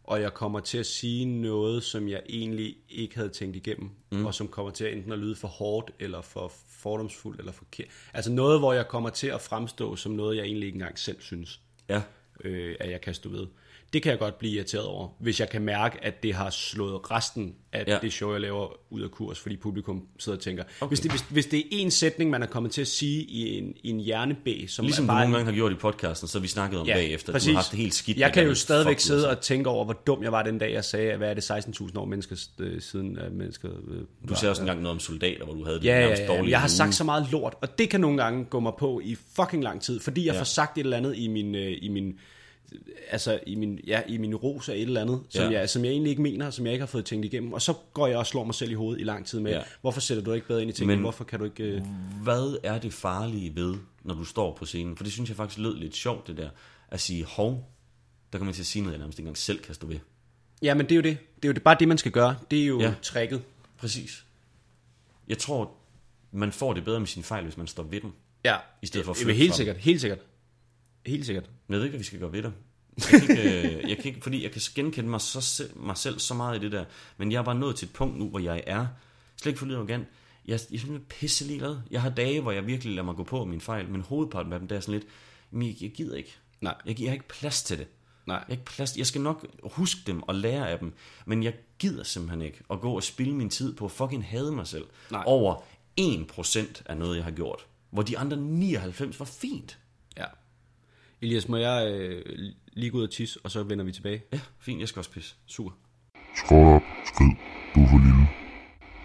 og jeg kommer til at sige noget, som jeg egentlig ikke havde tænkt igennem, mm. og som kommer til at enten at lyde for hårdt, eller for fordomsfuldt, eller forkert. Altså noget, hvor jeg kommer til at fremstå som noget, jeg egentlig ikke engang selv synes, Ja, øh, at jeg kan stå ved. Det kan jeg godt blive irriteret over, hvis jeg kan mærke, at det har slået resten af Ja. ja. det show, jeg laver ud af kurs, fordi publikum sidder og tænker, okay. hvis, det, hvis, hvis det er en sætning, man er kommet til at sige i en, i en hjernebæ, som ligesom er du bare nogle en- gange har gjort i podcasten, så vi snakket om ja, bagefter, præcis. du har haft det helt skidt. Jeg kan jo stadigvæk du sidde er og tænke over, hvor dum jeg var den dag, jeg sagde, hvad er det 16.000 år mennesker øh, siden øh, mennesker... Øh, Du sagde også engang noget om soldater, hvor du havde det Ja, ja, nærmest ja, dårlige ja. Jeg har sagt så meget lort, og det kan nogle gange gå mig på i fucking lang tid, fordi jeg Ja. får sagt et eller andet i min, øh, i min altså i min, ja, i min ros af et eller andet, som, Ja. jeg, som jeg egentlig ikke mener, som jeg ikke har fået tænkt igennem. Og så går jeg og slår mig selv i hovedet i lang tid med, Ja. hvorfor sætter du ikke bedre ind i tingene? Men- hvorfor kan du ikke... Øh... Hvad er det farlige ved, når du står på scenen? For det synes jeg faktisk lød lidt sjovt, det der. At sige, hov, der kommer jeg til at sige noget, jeg nærmest ikke engang selv kan stå ved. Ja, men det er jo det. Det er jo det, bare det, man skal gøre. Det er jo Ja. tricket. Præcis. Jeg tror, man får det bedre med sin fejl, hvis man står ved dem. Ja. I stedet for at flytte Helt sikkert, helt sikkert. Helt sikkert. Men jeg ved ikke, hvad vi skal gøre ved dem. Jeg kan ikke, øh, jeg kan ikke fordi jeg kan genkende mig, så, selv- mig selv så meget i det der. Men jeg er bare nået til et punkt nu, hvor jeg er slet ikke for lidt arrogant. Jeg, jeg er pisse ligeglad. Jeg har dage, hvor jeg virkelig lader mig gå på min fejl, men hovedparten af dem, der er sådan lidt, men jeg, jeg gider ikke. Nej. Jeg, jeg har ikke plads til det. Nej. Jeg, har ikke plads, jeg skal nok huske dem og lære af dem, men jeg gider simpelthen ikke at gå og spille min tid på at fucking hade mig selv Nej. over 1% af noget, jeg har gjort. Hvor de andre 99 var fint. Elias, må jeg øh, lige gå ud og tisse, og så vender vi tilbage? Ja, fint, jeg skal også pisse. Super. Skråt op, skrid, du er for lille.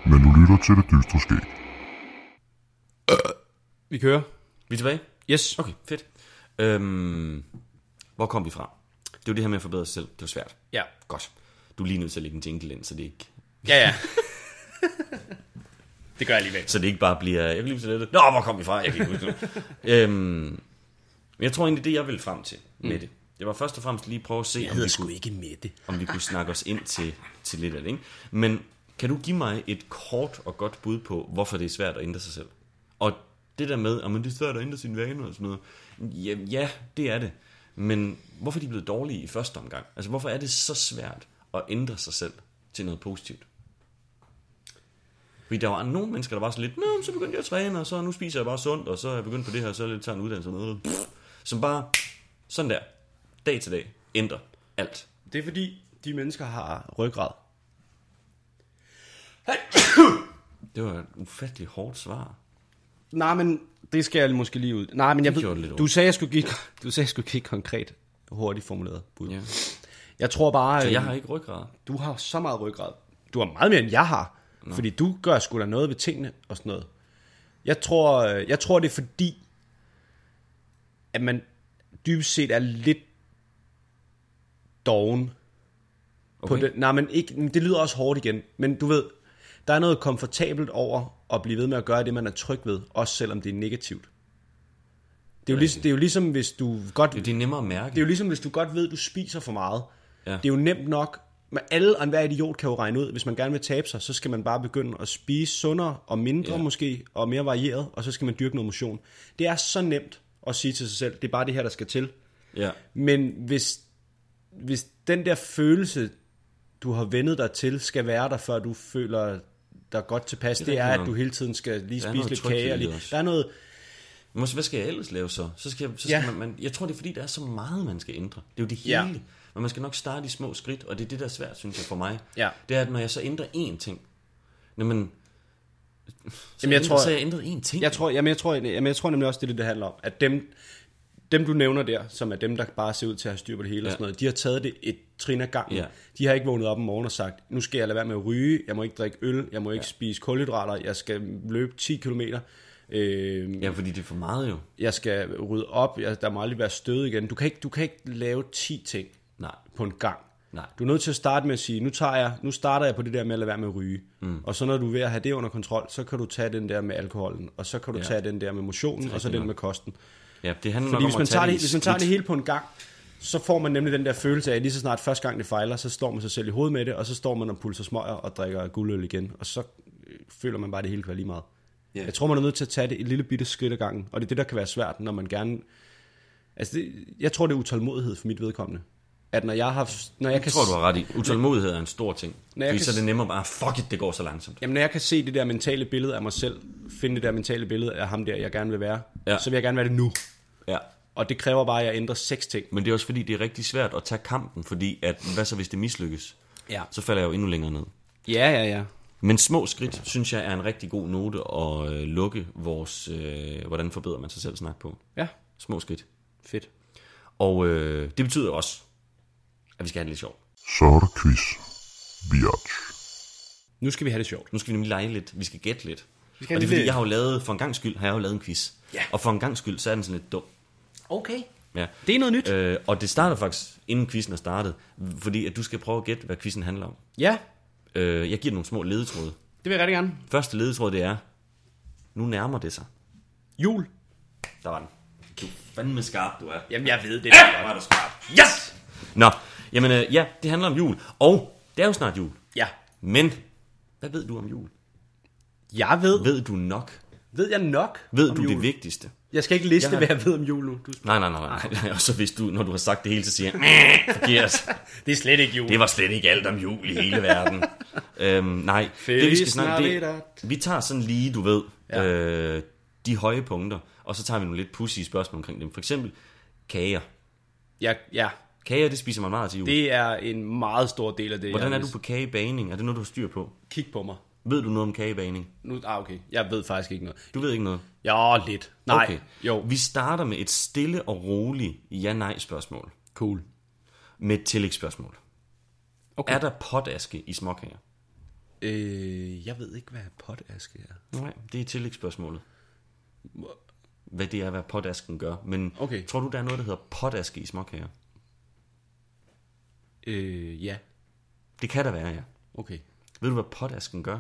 Men du lytter til det dystre skæg. Vi kører. Vi er tilbage? Yes. Okay, fedt. Øhm, hvor kom vi fra? Det var det her med at forbedre sig selv. Det var svært. Ja. Godt. Du er lige nødt til at lægge en jingle ind, så det ikke, Ja, ja. det gør jeg alligevel. så det ikke bare bliver... Jeg kan lige til det. Nå, hvor kom vi fra? Jeg kan ikke huske det. øhm, men jeg tror egentlig, det jeg vil frem til med det, det var først og fremmest lige prøve at se, om vi, kunne, ikke med det. om vi kunne snakke os ind til, til lidt af det. Ikke? Men kan du give mig et kort og godt bud på, hvorfor det er svært at ændre sig selv? Og det der med, at det er svært at ændre sine vaner og sådan noget. Ja, ja, det er det. Men hvorfor er de blevet dårlige i første omgang? Altså, hvorfor er det så svært at ændre sig selv til noget positivt? Fordi der var nogle mennesker, der var så lidt, Nå, så begyndte jeg at træne, og så nu spiser jeg bare sundt, og så er jeg begyndt på det her, og så jeg lidt tager en uddannelse og noget. Pff, som bare, sådan der, dag til dag, ændrer alt. Det er fordi, de mennesker har ryggrad. Det var et ufatteligt hårdt svar. Nej, men det skal jeg måske lige ud. Nej, men jeg ved, lidt du sagde, jeg skulle give, du sagde, jeg skulle give et konkret, hurtigt formuleret bud. Ja. Jeg tror bare, Så øh, jeg har ikke ryggrad. du har så meget ryggrad. Du har meget mere, end jeg har. Nå. Fordi du gør sgu da noget ved tingene og sådan noget. Jeg tror, øh, jeg tror det er fordi, at man dybest set er lidt doven. Okay. På det. Nej, men ikke, det lyder også hårdt igen. Men du ved, der er noget komfortabelt over at blive ved med at gøre det, man er tryg ved. Også selvom det er negativt. Det er jo, ligesom, det er jo ligesom, hvis du godt... Det er nemmere at mærke. Det er jo ligesom, hvis du godt ved, at du spiser for meget. Ja. Det er jo nemt nok. Men alle og enhver idiot kan jo regne ud, hvis man gerne vil tabe sig, så skal man bare begynde at spise sundere og mindre ja. måske, og mere varieret, og så skal man dyrke noget motion. Det er så nemt at sige til sig selv, det er bare det her, der skal til. Ja. Men hvis, hvis den der følelse, du har vendet dig til, skal være der, før du føler dig godt tilpas, det, det er, at du hele tiden skal lige er spise lidt kage. Og lige, der er noget, Men hvad skal jeg ellers lave så? Så skal, jeg, så skal Ja. man, man, jeg tror, det er fordi, der er så meget, man skal ændre. Det er jo det hele. Ja. Men man skal nok starte i små skridt, og det er det, der er svært, synes jeg, for mig. Ja. Det er, at når jeg så ændrer én ting, jamen, Jamen, jeg ændrer, tror- så jeg ændret én ting. Jeg tror, jamen, jeg tror, jamen, jeg tror nemlig også, det er det, det handler om. At dem, dem, du nævner der, som er dem, der bare ser ud til at have styr på det hele ja. og sådan noget, de har taget det et trin ad gangen. Ja. De har ikke vågnet op om morgenen og sagt, nu skal jeg lade være med at ryge, jeg må ikke drikke øl, jeg må ikke ja. spise kulhydrater, jeg skal løbe 10 km, øh, Ja, fordi det er for meget jo. jeg skal rydde op, jeg, der må aldrig være stød igen. Du kan, ikke, du kan ikke lave 10 ting Nej. på en gang. Nej. Du er nødt til at starte med at sige, nu, tager jeg, nu starter jeg på det der med at lade være med at ryge. Mm. Og så når du er ved at have det under kontrol, så kan du tage den der med alkoholen, og så kan du ja. Tage den der med motionen, og så den med kosten. Ja, det handler Fordi nok hvis man, tager det, hvis man tager det hele på en gang, så får man nemlig den der følelse af, at lige så snart første gang det fejler, så står man sig selv i hovedet med det, og så står man og pulser smøger og drikker guldøl igen, og så øh, føler man bare, at det hele kan være lige meget. Ja. Jeg tror, man er nødt til at tage det et lille bitte skridt ad gangen, og det er det, der kan være svært, når man gerne... Altså, det, jeg tror, det er utålmodighed for mit vedkommende. At når jeg har... Når jeg Jeg kan, tror, du har ret i. Utålmodighed er en stor ting. Når jeg Fordi kan så er det nemmere bare, fuck it, det går så langsomt. Jamen, når jeg kan se det der mentale billede af mig selv, finde det der mentale billede af ham der, jeg gerne vil være, Ja. så vil jeg gerne være det nu. Ja. Og det kræver bare, at jeg ændrer seks ting. Men det er også fordi, det er rigtig svært at tage kampen, fordi at, hvad så hvis det mislykkes? Ja. Så falder jeg jo endnu længere ned. Ja, ja, ja. Men små skridt, synes jeg, er en rigtig god note at øh, lukke vores, øh, hvordan forbedrer man sig selv snak på. Ja, Små skridt. fedt. Og øh, det betyder også, at vi skal have det lidt sjovt. Så er der quiz. Biatch. Nu skal vi have det sjovt. Nu skal vi nemlig lege lidt. Vi skal gætte lidt. Vi skal og det er fordi, jeg har jo lavet, for en gang skyld, har jeg jo lavet en quiz. Ja. Og for en gang skyld, så er den sådan lidt dum. Okay. Ja. Det er noget nyt. Øh, og det starter faktisk, inden quizzen er startet, fordi at du skal prøve at gætte, hvad quizzen handler om. Ja, Øh, jeg giver dig nogle små ledetråde. det vil jeg rigtig gerne. Første ledetråd, det er, nu nærmer det sig. Jul. Der var den. Du er fandme skarp, du er. Jamen, jeg ved det. Der var du skarp. Yes! Nå, jamen øh, ja, det handler om jul. Og det er jo snart jul. Ja. Men, hvad ved du om jul? Jeg ved. Ved du nok? Ved jeg nok Ved du jul? det vigtigste? Jeg skal ikke liste, Jeg har- hvad jeg ved om jul nu. Du... Nej, nej, nej, nej. Og så hvis du, når du har sagt det hele, så siger jeg, "Meh, forkert. Det er slet ikke jul. Det var slet ikke alt om jul i hele verden. øhm, nej, det vi Feliz skal snakke, det, vi tager sådan lige, du ved, ja. øh, de høje punkter, og så tager vi nogle lidt pussy spørgsmål omkring dem. For eksempel kager. Ja, ja. Kager, det spiser man meget til jul. Det er en meget stor del af det. Hvordan er du på kagebagning? Er det noget, du har styr på? Kig på mig. Ved du noget om kagebagning? Nu, ah, okay. Jeg ved faktisk ikke noget. Du ved ikke noget? Ja, lidt. Nej, Okay. jo. Vi starter med et stille og roligt ja-nej-spørgsmål. Cool. Med et tillægsspørgsmål. Okay. Er der potaske i småkager? Øh, jeg ved ikke, hvad potaske er. Nej, det er tillægsspørgsmålet. Hvad det er, hvad potasken gør. Men Okay. tror du, der er noget, der hedder potaske i småkager? Øh, ja. Det kan der være, ja. Okay. Ved du, hvad potasken gør?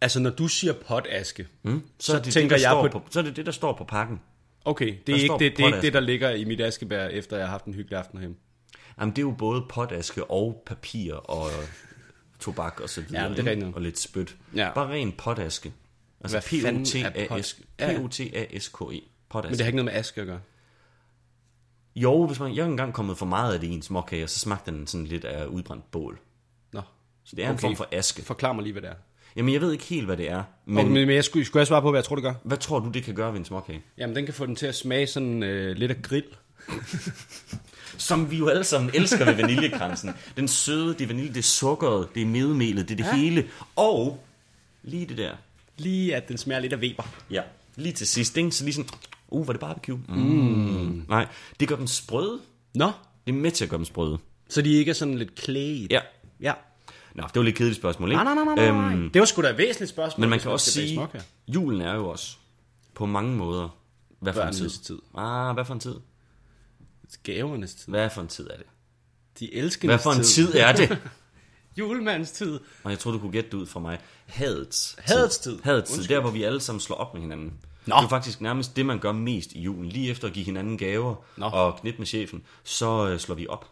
Altså, når du siger potaske, Hmm? Så er det tænker det, jeg på- på... Så er det det, der står på pakken. okay, det er, ikke det, det, er ikke det, der ligger i mit askebær, efter jeg har haft en hyggelig aften herhjemme. Jamen, det er jo både potaske og papir og tobak og så videre. Ja, det er rigtigt. Og lidt spyt. Ja. Bare ren potaske. Altså. P-O-T-A-S-K-E. Potaske. Men det har ikke noget med aske at gøre. Jo, hvis man, jeg har engang kommet for meget af det i en småkage, og så smagte den sådan lidt af udbrændt bål. Nå. Så det er en Okay. form for aske. Forklar mig lige, hvad det er. Jamen, jeg ved ikke helt, hvad det er. Men, okay, men jeg skulle, skulle jeg svare på, hvad jeg tror, det gør? hvad tror du, det kan gøre ved en småkage? Jamen, den kan få den til at smage sådan øh, lidt af grill. Som vi jo alle sammen elsker ved vaniljekransen. Den søde, det er vanilje, det er sukkeret, det er medemelet, det er det ja. hele. Og lige det der. Lige at den smager lidt af Weber. Ja, lige til sidst, ikke? Så lige sådan, uh, var det barbecue? Mm. Nej, det gør dem sprøde. Nå, Det er med til at gøre dem sprøde. så de ikke er sådan lidt klæget. Ja. Ja. Nå, det var lidt kedeligt spørgsmål, ikke? Nej, nej, nej, nej, nej. Øhm, det var sgu da et væsentligt spørgsmål. men man kan også sige, småkager. julen er jo også på mange måder, hvad for en tid? Tid. Ah, hvad for en tid? Gavernes tid. Hvad for en tid er det? De elskendes Hvad for en tid er det? Julemandens tid. Og jeg tror du kunne gætte det ud fra mig. Hadets Hadets tid. Hadets tid, Undskyld. der hvor vi alle sammen slår op med hinanden. Nå. Det er faktisk nærmest det, man gør mest i julen. Lige efter at give hinanden gaver Nå. og knippe med chefen, så øh, slår vi op.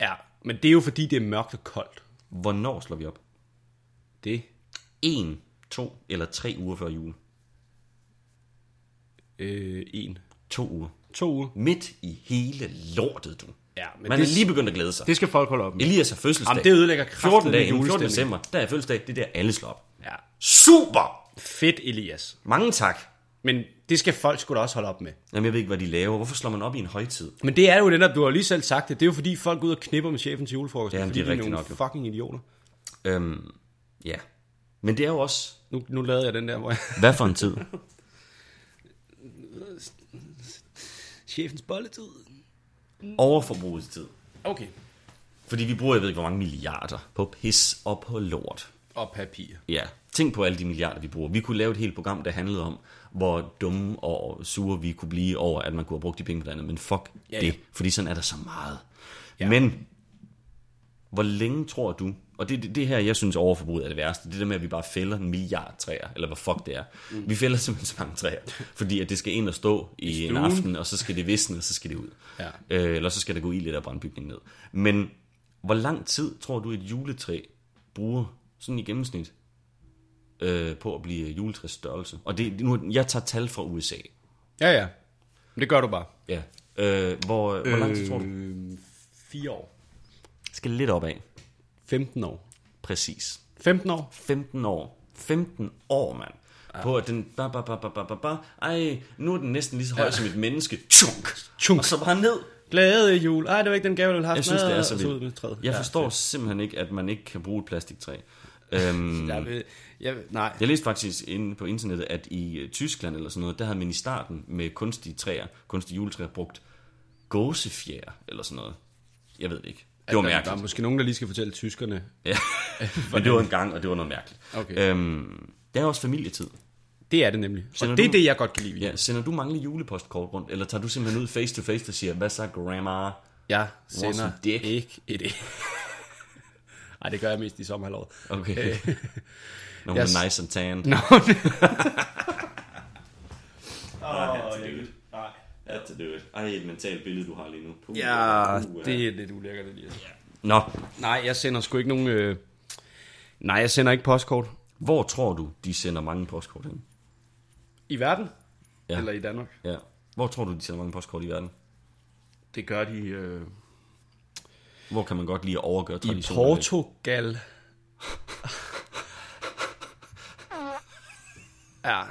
Ja, men det er jo fordi, det er mørkt og koldt. Hvornår slår vi op? Det. En, to eller tre uger før jul. Øh, en. To uger. To uger. Midt i hele lortet, du. Ja, men Man det, er lige begyndt at glæde sig. det skal folk holde op med. Elias har fødselsdag. Jamen, det ødelægger 14 kraften dage inden 14. december, der er fødselsdag. Det er der, alle slår op. Ja. Super! Fedt, Elias. Mange tak. Men det skal folk sgu da også holde op med. Jamen, jeg ved ikke, hvad de laver. Hvorfor slår man op i en højtid? Men det er jo det der, du har lige selv sagt det. Det er jo fordi, folk går ud og knipper med chefen til julefrokost. Ja, fordi det er de nogle nok, jo. fucking idioter. Øhm, ja. Men det er jo også, Nu, nu lavede jeg den der, hvor jeg... hvad for en tid? Chefens bolletid. Overforbrugets tid. Okay. Fordi vi bruger, jeg ved ikke, hvor mange milliarder på pis og på lort. Og papir. Ja, tænk på alle de milliarder, vi bruger. Vi kunne lave et helt program, der handlede om, hvor dumme og sure vi kunne blive over, at man kunne have brugt de penge på det andet. Men fuck Ja, ja, det, fordi sådan er der så meget. Ja. Men, hvor længe tror du, og det, det, det her, jeg synes overforbruget er det værste, det der med, at vi bare fælder en milliard træer, eller hvad fuck det er. Mm. Vi fælder simpelthen så mange træer, fordi at det skal ind og stå i, en stuen. aften, og så skal det visne, og så skal det ud. Ja. Øh, eller så skal der gå i lidt af brandbygningen ned. Men hvor lang tid tror du, et juletræ bruger sådan i gennemsnit øh, på at blive juletræs størrelse? Og det, nu, jeg tager tal fra USA. Ja, ja. Det gør du bare. Ja. Øh, hvor, hvor lang tid tror du? Øh, fire år. Skal lidt op af. 15 år. Præcis. 15 år? 15 år. 15 år, mand. På at den, ba, ba, ba, ba, ba, ba, ej, nu er den næsten lige så høj ja. som et menneske. Tjunk. Tjunk. Og så bare ned. Glade jul. Ej, det var ikke den gave, du have haft. Jeg synes, det er så vildt. Jeg Ja, forstår fedt. simpelthen ikke, at man ikke kan bruge et plastiktræ. Øhm, Jeg vil, jeg, vil- nej. Jeg læste faktisk inde på internettet, at i øh, Tyskland eller sådan noget, der havde man i starten med kunstige træer, kunstige juletræer, brugt gåsefjer eller sådan noget. Jeg ved det ikke. Det var der, Der er mærkeligt. måske nogen, der lige skal fortælle tyskerne. Ja. Men det var en gang, og det var noget mærkeligt. Okay. Øhm, det er også familietid. Det er det nemlig. Sender Og det er det, jeg godt kan lide. Ja, sender du mange julepostkort rundt, eller tager du simpelthen ud face to face og siger, hvad så grandma? Jeg sender dick? ikke et Ej, det gør jeg mest i sommerhalvåret. Okay. Når hun Øh, Jeg er nice and tan. Nå, Had to do it. Ej, et mentalt billede, du har lige nu. Puh, ja, puh, det er lidt ulækkert, Elias. Nå, Nej, jeg sender sgu ikke nogen... Øh... Nej, jeg sender ikke postkort. hvor tror du, de sender mange postkort hen? I verden? Ja. Eller i Danmark? Ja. Hvor tror du, de sender mange postkort i verden? Det gør de øh... Hvor kan man godt lide at overgøre i traditionen? lidt? Portugal. ja,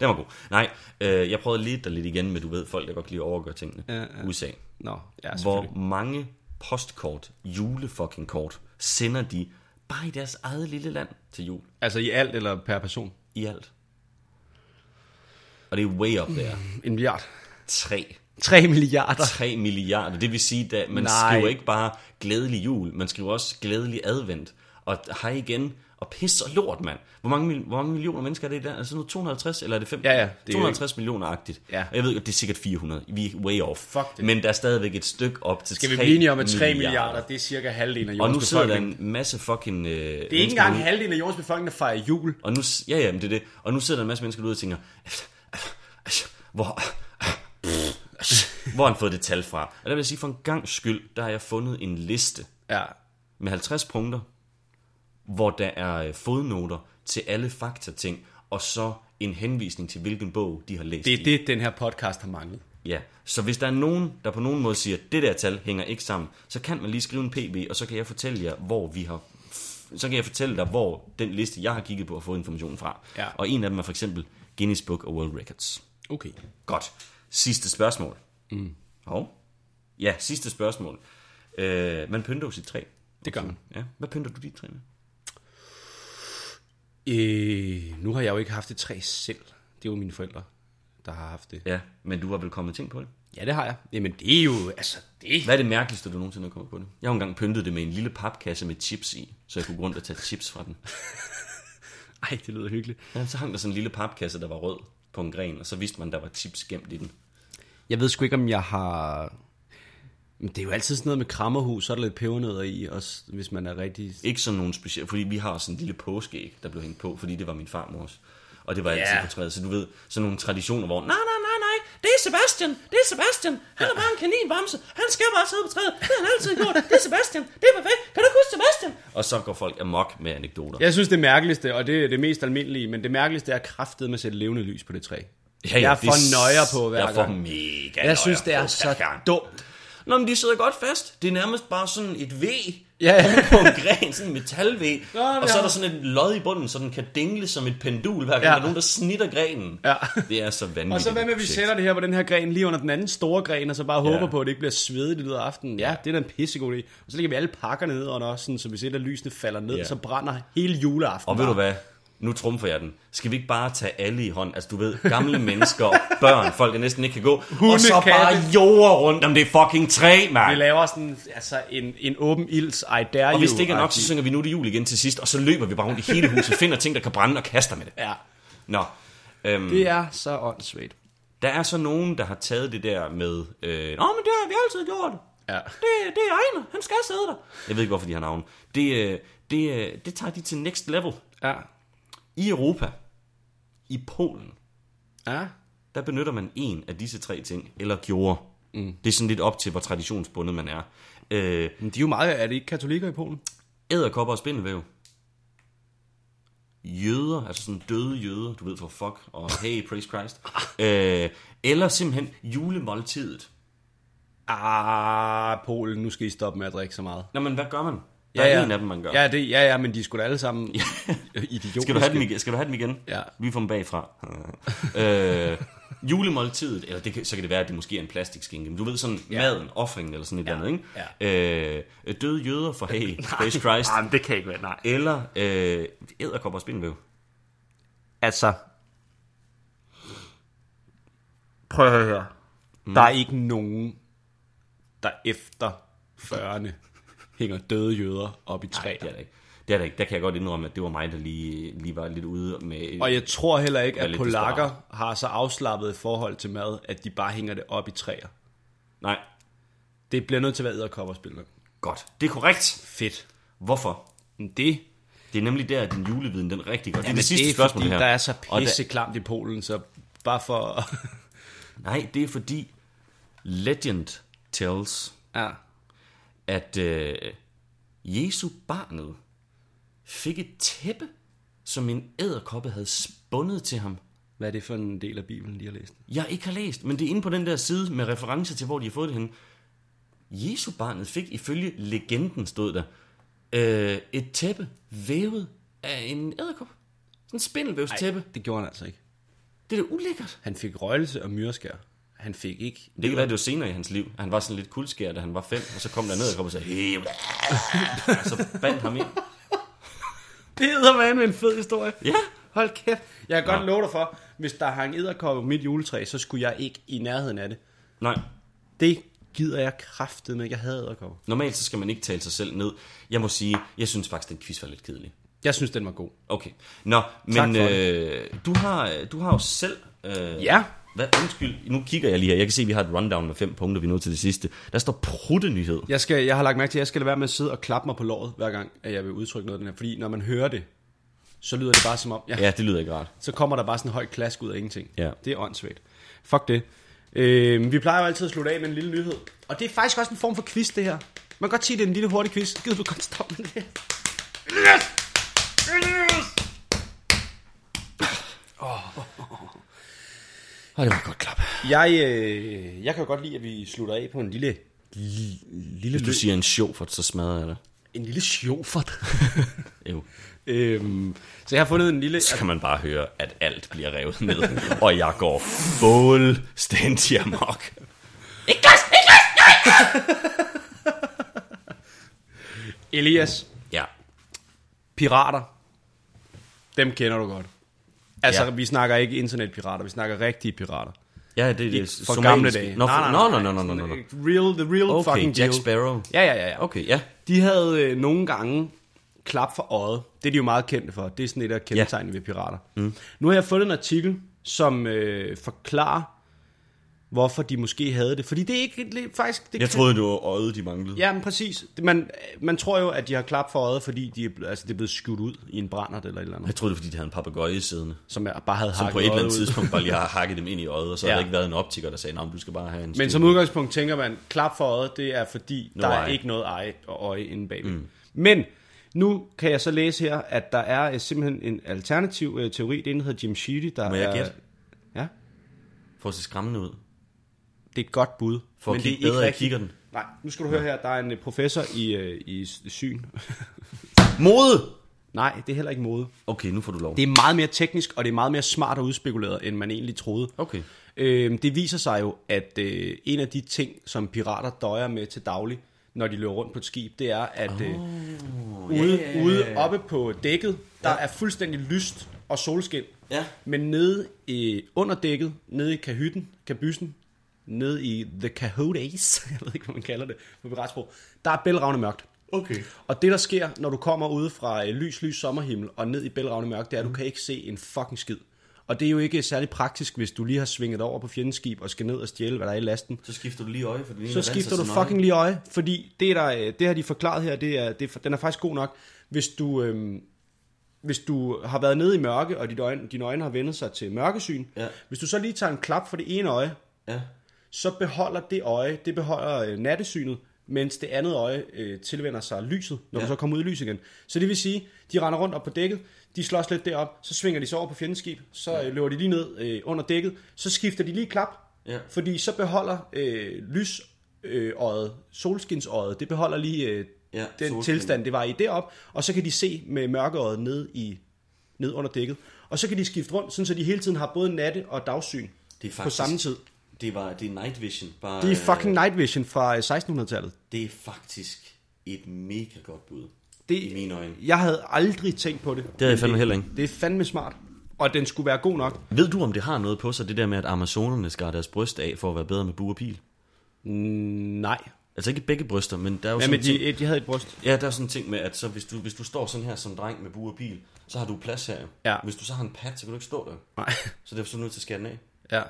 Den var god. Nej, øh, jeg prøvede lidt der lidt igen med, du ved, folk der godt kan lide at overgøre tingene. Ja, ja. USA. nå, ja, Hvor mange postkort, julefucking kort, sender de bare i deres eget lille land til jul. Altså i alt eller per person? I alt. Og det er way up there. En milliard. 3. 3 milliarder. 3 milliarder. Det vil sige, at man Nej. skriver ikke bare glædelig jul, man skriver også glædelig advent. Og hej igen. Og pis og lort, mand. Hvor mange, hvor mange millioner mennesker er det der? Altså nu 250, eller er det 5? Ja, ja, det er jo 250 millioner-agtigt. Ja. Og jeg ved godt, det er sikkert 400. Vi er way off. Fuck det. Men der er stadigvæk et stykke op til Skal vi 3 blive enige om, at 3 milliarder, det er cirka halvdelen af Og jordens nu sidder der en masse fucking... Øh, Det er ikke engang halvdelen af jordens befolkning, der fejrer jul. Og nu, ja, ja, men det er det. Og nu sidder der en masse mennesker derude og tænker, hvor, hvor han fået det tal fra? Og der vil jeg sige, for en gang skyld, der har jeg fundet en liste Ja. med 50 punkter, hvor der er øh, fodnoter til alle faktating, og så en henvisning til, hvilken bog de har læst Det i. er det, den her podcast har manglet. Ja, så hvis der er nogen, der på nogen måde siger, at det der tal hænger ikke sammen, så kan man lige skrive en PB, og så kan jeg fortælle jer, hvor vi har så kan jeg fortælle dig, hvor den liste, jeg har kigget på, har fået informationen fra. Ja. Og en af dem er for eksempel Guinness Book of World Records. Okay. Godt. Sidste spørgsmål. Mm. Og? Ja, sidste spørgsmål. Øh, man pynter jo sit træ. Det gør man. Ja. Hvad pynter du dit træ med? Øh, nu har jeg jo ikke haft et træ selv. Det er jo mine forældre, der har haft det. Ja, men du har vel kommet ting på det? Ja, det har jeg. Jamen, det er jo, altså, det... Hvad er det mærkeligste, du nogensinde har kommet på det? Jeg har engang pyntet det med en lille papkasse med chips i, så jeg kunne gå rundt og tage chips fra den. Ej, det lyder hyggeligt. Ja, så hang der sådan en lille papkasse, der var rød på en gren, og så vidste man, der var chips gemt i den. Jeg ved sgu ikke, om jeg har... Men det er jo altid sådan noget med krammerhus, så er der lidt pebernødder i, også hvis man er rigtig... Ikke sådan nogen specielt, fordi vi har sådan en lille påskeæg, der blev hængt på, fordi det var min farmors. Og det var altid Ja. på træet, så du ved, sådan nogle traditioner, hvor, nej, nej, nej, nej, det er Sebastian, det er Sebastian, han er bare en kaninbamse, han skal bare sidde på træet, det har han altid gjort, det er Sebastian, det er perfekt, kan du huske Sebastian? Og så går folk amok med anekdoter. Jeg synes, det mærkeligste, og det er det mest almindelige, men det mærkeligste er kraftet med at sætte levende lys på det træ. Ja, jeg er det for nøjer på hver Jeg er for gang. mega Jeg synes, det er så gang. dumt. Nå, men de sidder godt fast. Det er nærmest bare sådan et V Ja, ja. på en gren, sådan en metal-V. Nå, og så ja. er der sådan et lod i bunden, så den kan dingle som et pendul, hver gang Ja. der er nogen, der snitter grenen. Ja. Det er så vanvittigt. Og så hvad med, at vi sætter det her på den her gren lige under den anden store gren, og så bare Ja. håber på, at det ikke bliver svedigt i løbet af aftenen. Ja, det er da en pissegod idé. Og så lægger vi alle pakkerne ned under sådan, så hvis et af lysene falder ned, Ja. så brænder hele juleaften. Og ved du hvad? Nu trumfer jeg den. Skal vi ikke bare tage alle i hånd? Altså, du ved, gamle mennesker, børn, folk, der næsten ikke kan gå. Hunde, og så katte. bare jord rundt om det fucking træ, Vi mand. laver sådan altså en, en åben ilds, I dare Og hvis det ikke er nok, så synger vi nu det jul igen til sidst, og så løber vi bare rundt i hele huset, finder ting, der kan brænde og kaster med det. Ja, Nå, øhm, det er så åndssvagt. der er så nogen, der har taget det der med, øh, Nå, men det har vi altid gjort. Ja. Det, det er Ejner, han skal sidde der. Jeg ved ikke, hvorfor de har navn. Det, øh, det, øh, det tager de til next level. Ja. I Europa, i Polen, Ja. der benytter man en af disse tre ting, eller gjorde. Mm. Det er sådan lidt op til, hvor traditionsbundet man er. Øh, Men de er jo meget, er det ikke katolikker i Polen? æderkopper og spindelvæv. Jøder, altså sådan døde jøder, du ved for fuck, og hey, praise Christ. øh, eller simpelthen julemåltidet. Ah, Polen, nu skal I stoppe med at drikke så meget. Nå, men hvad gør man? Der er en af dem, man gør. Ja, det, ja, ja, men de skulle alle sammen idiotiske. Skal du have dem igen? Skal du have dem igen? Ja. Vi får dem bagfra. øh, julemåltidet, eller det så kan det være, at det måske er en plastikskinke, men du ved sådan ja. maden, offringen eller sådan et ja. eller andet, ikke? Øh, døde jøder for hey, praise Christ, men det kan ikke være, nej. eller øh, æderkopper og spindelvæv. Altså, prøv at høre her. Mm. Der er ikke nogen, der efter 40'erne hænger døde jøder op i træer. Det er der ikke. Det er der ikke. Der kan jeg godt indrømme, at det var mig, der lige, lige var lidt ude med... Og jeg tror heller ikke, at polakker desperat. har så afslappet et forhold til mad, at de bare hænger det op i træer. Nej, Det bliver nødt til at være æderkopperspillere. godt. Det er korrekt. Fedt. Hvorfor? Det, Det er nemlig der, at din juleviden, den rigtig godt. det er det sidste det er spørgsmål fordi, her. der er så pisse klamt i Polen, så bare for... Nej, det er fordi legend tells, ja. At øh, Jesu barnet fik et tæppe, som en æderkoppe havde spundet til ham. Hvad er det for en del af Bibelen, de har læst? Jeg ikke har læst, men det er inde på den der side med referencer til, hvor de har fået det hen. Jesu barnet fik ifølge legenden, stod der, øh, et tæppe vævet af en æderkop. Sådan en spindelvævstæppe. det gjorde han altså ikke. Det er da ulækkert. Han fik røgelse og myreskær. Han fik ikke... Det kan være, det var senere i hans liv. Han var sådan lidt kuldskær, da han var fem, og så kom der ned og kom og sagde, hey, og så bandt ham ind. Det hedder man en fed historie. Ja. Hold kæft. Jeg kan godt Nå. love dig for, hvis der hang edderkopper på mit juletræ, så skulle jeg ikke i nærheden af det. Nej. Det gider jeg kraftet med, jeg havde edderkopper. Normalt så skal man ikke tale sig selv ned. Jeg må sige, jeg synes faktisk, den quiz var lidt kedelig. Jeg synes, den var god. Okay. Nå, Tak men for øh, du, har, du har jo selv... Øh, Ja. Hvad, undskyld, nu kigger jeg lige her. Jeg kan se, at vi har et rundown med fem punkter, vi er nået til det sidste. Der står pruttenyhed. Jeg, skal, jeg har lagt mærke til, at jeg skal lade være med at sidde og klappe mig på låret, hver gang at jeg vil udtrykke noget af den her. Fordi når man hører det, så lyder det bare som om, ja, Ja, det lyder ikke rart. så kommer der bare sådan en høj klask ud af ingenting. Ja. Det er åndssvagt. Fuck det. Øh, vi plejer jo altid at slutte af med en lille nyhed. Og det er faktisk også en form for quiz, det her. Man kan godt sige, at det er en lille hurtig quiz. Gider du godt stoppe med det? Og det var godt klap. Jeg, øh, jeg kan jo godt lide, at vi slutter af på en lille... Lille, lille Hvis du siger en show, for så smadrer jeg det. En lille sjovfart. Jo. øhm, så jeg har fundet en lille... Så kan man bare høre, at alt bliver revet ned, og jeg går fuldstændig amok. Elias, Ja. pirater. Dem kender du godt. Altså, Ja. ja. vi snakker ikke internetpirater, vi snakker rigtige pirater. Ja, det, det er For somaliske- gamle dage. Nå, for, nå, nå, nå, nå, nå, nå. Real, the real Okay, fucking Jack deal. Sparrow. Ja, ja, ja, ja. Okay, ja. De havde øh, nogle gange klap for øjet. Det er de jo meget kendte for. Det er sådan et af kendetegnene ved pirater. Mm. Nu har jeg fundet en artikel, som øh, forklarer, hvorfor de måske havde det. Fordi det er ikke det er faktisk... Det Jeg kan- troede, det var øjet, de manglede. Ja, men præcis. Man, man tror jo, at de har klap for øjet, fordi de er, altså, det er blevet skudt ud i en brændert eller et eller andet, Jeg troede, det var, fordi de havde en papegøje siddende. som jeg bare havde Som på et eller andet ud. tidspunkt bare lige har hakket dem ind i øjet, og så ja. Har der ikke været en optiker, der sagde, at du skal bare have en Men stil." som udgangspunkt tænker man, klap for øjet, det er fordi, No der er eye. ikke noget eye og øje inde bagved. Mm. Men nu kan jeg så læse her, at der er øh, simpelthen en alternativ øh, teori. Det er en, der hedder Jim Sheedy, der Må jeg er... gætte? Ja, at se skræmmende ud. det er et godt bud. For at men det er kigge bedre i kikkerten. Nej, nu skal du høre her, der er en øh, professor i, øh, i syn. Mode! Nej, det er heller ikke mode. Okay, nu får du lov. Det er meget mere teknisk, og det er meget mere smart og udspekuleret, end man egentlig troede. Okay. Øh, det viser sig jo, at øh, en af de ting, som pirater døjer med til daglig, når de løber rundt på et skib, det er, at øh, ude, ja, ja, ja, ude oppe på dækket, der er fuldstændig lyst og solskin. Ja. Men nede i, under dækket, nede i kahytten, kabyssen, nede i the cahotes, jeg ved ikke, hvad man kalder det på piratsprog, der er bælragende mørkt. Okay. Og det, der sker, når du kommer ude fra øh, lys, lys sommerhimmel og ned i bælragende mørk, det er, at du kan ikke se en fucking skid. Og det er jo ikke særlig praktisk, hvis du lige har svinget over på fjendeskib og skal ned og stjæle, hvad der er i lasten. Så skifter du lige øje, for ene Så skifter du fucking lige øje, fordi det, der, øh, det har de forklaret her, det er, det den er faktisk god nok. Hvis du, øhm, hvis du har været nede i mørke, og dit øjne, dine øjne har vendt sig til mørkesyn, Ja. hvis du så lige tager en klap for det ene øje, Ja. Så beholder det øje, det beholder øh, nattesynet, mens det andet øje øh, tilvender sig lyset, når ja. Ja. du så kommer ud i lys igen. Så det vil sige, de render rundt op på dækket, de slås lidt derop, så svinger de sig over på fjendeskib, så øh, løber de lige ned øh, under dækket, så skifter de lige klap, Ja. fordi så beholder øh, lys øh, øjet, solskinsøjet, det beholder lige øh, Ja, den solskin. tilstand, det var i derop, og så kan de se med mørkeøjet ned, i, ned under dækket. Og så kan de skifte rundt, sådan så de hele tiden har både natte- og dagsyn Det er på faktisk, samme tid. Det, var, det er night vision. Bare, Det er fucking night vision fra øh, 1600-tallet. Det er faktisk et mega godt bud. Det, I mine øjne. Jeg havde aldrig tænkt på det. Det havde jeg fandme heller ikke. Det er fandme smart. Og den skulle være god nok. Ved du, om det har noget på sig, det der med, at amazonerne skar deres bryst af, for at være bedre med bue og pil? Mm, nej. Altså ikke begge bryster, men der er jo Ja, sådan men en ting, de, de havde et bryst. ja, der er sådan en ting med, at så hvis, du, hvis du står sådan her som dreng med bue og pil, så har du plads her. Ja. Hvis du så har en pat, så kan du ikke stå der. Nej. Så derfor er du nødt til at skære den af. Ja.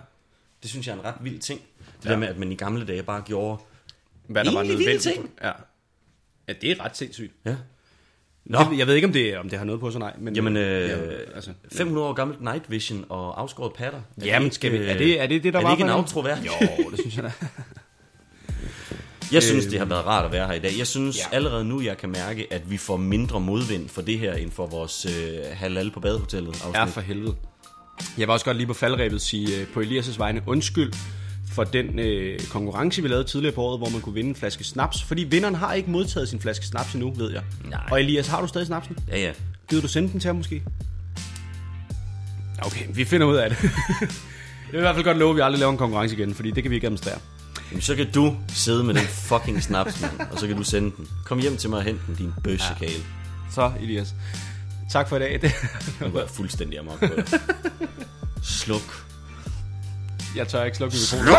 Det synes jeg er en ret vild ting. Det Ja. der med, at man i gamle dage bare gjorde... Hvad der var nødvendigt. ting. Ja. Ja, det er ret sindssygt. Ja. Nå. Det, jeg ved ikke, om det, om det har noget på sig, nej. Men, Jamen, øh, ja, altså, 500 år gammelt night vision og afskåret patter. Er Jamen, det skal vi, ikke, er, det, er det det, der er var det ikke en outro værd? Jo, det synes jeg da. Jeg synes, det har været rart at være her i dag. Jeg synes ja. allerede nu, jeg kan mærke, at vi får mindre modvind for det her, end for vores øh, halal på badehotellet afsnit. Ja, for helvede. Jeg vil også godt lige på faldrebet sige øh, på Elias' vegne undskyld for den øh, konkurrence, vi lavede tidligere på året, hvor man kunne vinde en flaske snaps. Fordi vinderen har ikke modtaget sin flaske snaps endnu, ved jeg. Nej. Og Elias, har du stadig snapsen? Ja, ja. Gider du sende den til ham måske? Okay, vi finder ud af det. Jeg vil i hvert fald godt love, at vi aldrig laver en konkurrence igen, fordi det kan vi ikke administrere. Jamen, så kan du sidde med den fucking snaps, mand, og så kan du sende den. Kom hjem til mig og hent den, din bøssekale. Så, Elias. Tak for i dag. Det, Nu går jeg fuldstændig amok på det. Sluk. jeg tør ikke slukke mikrofonen.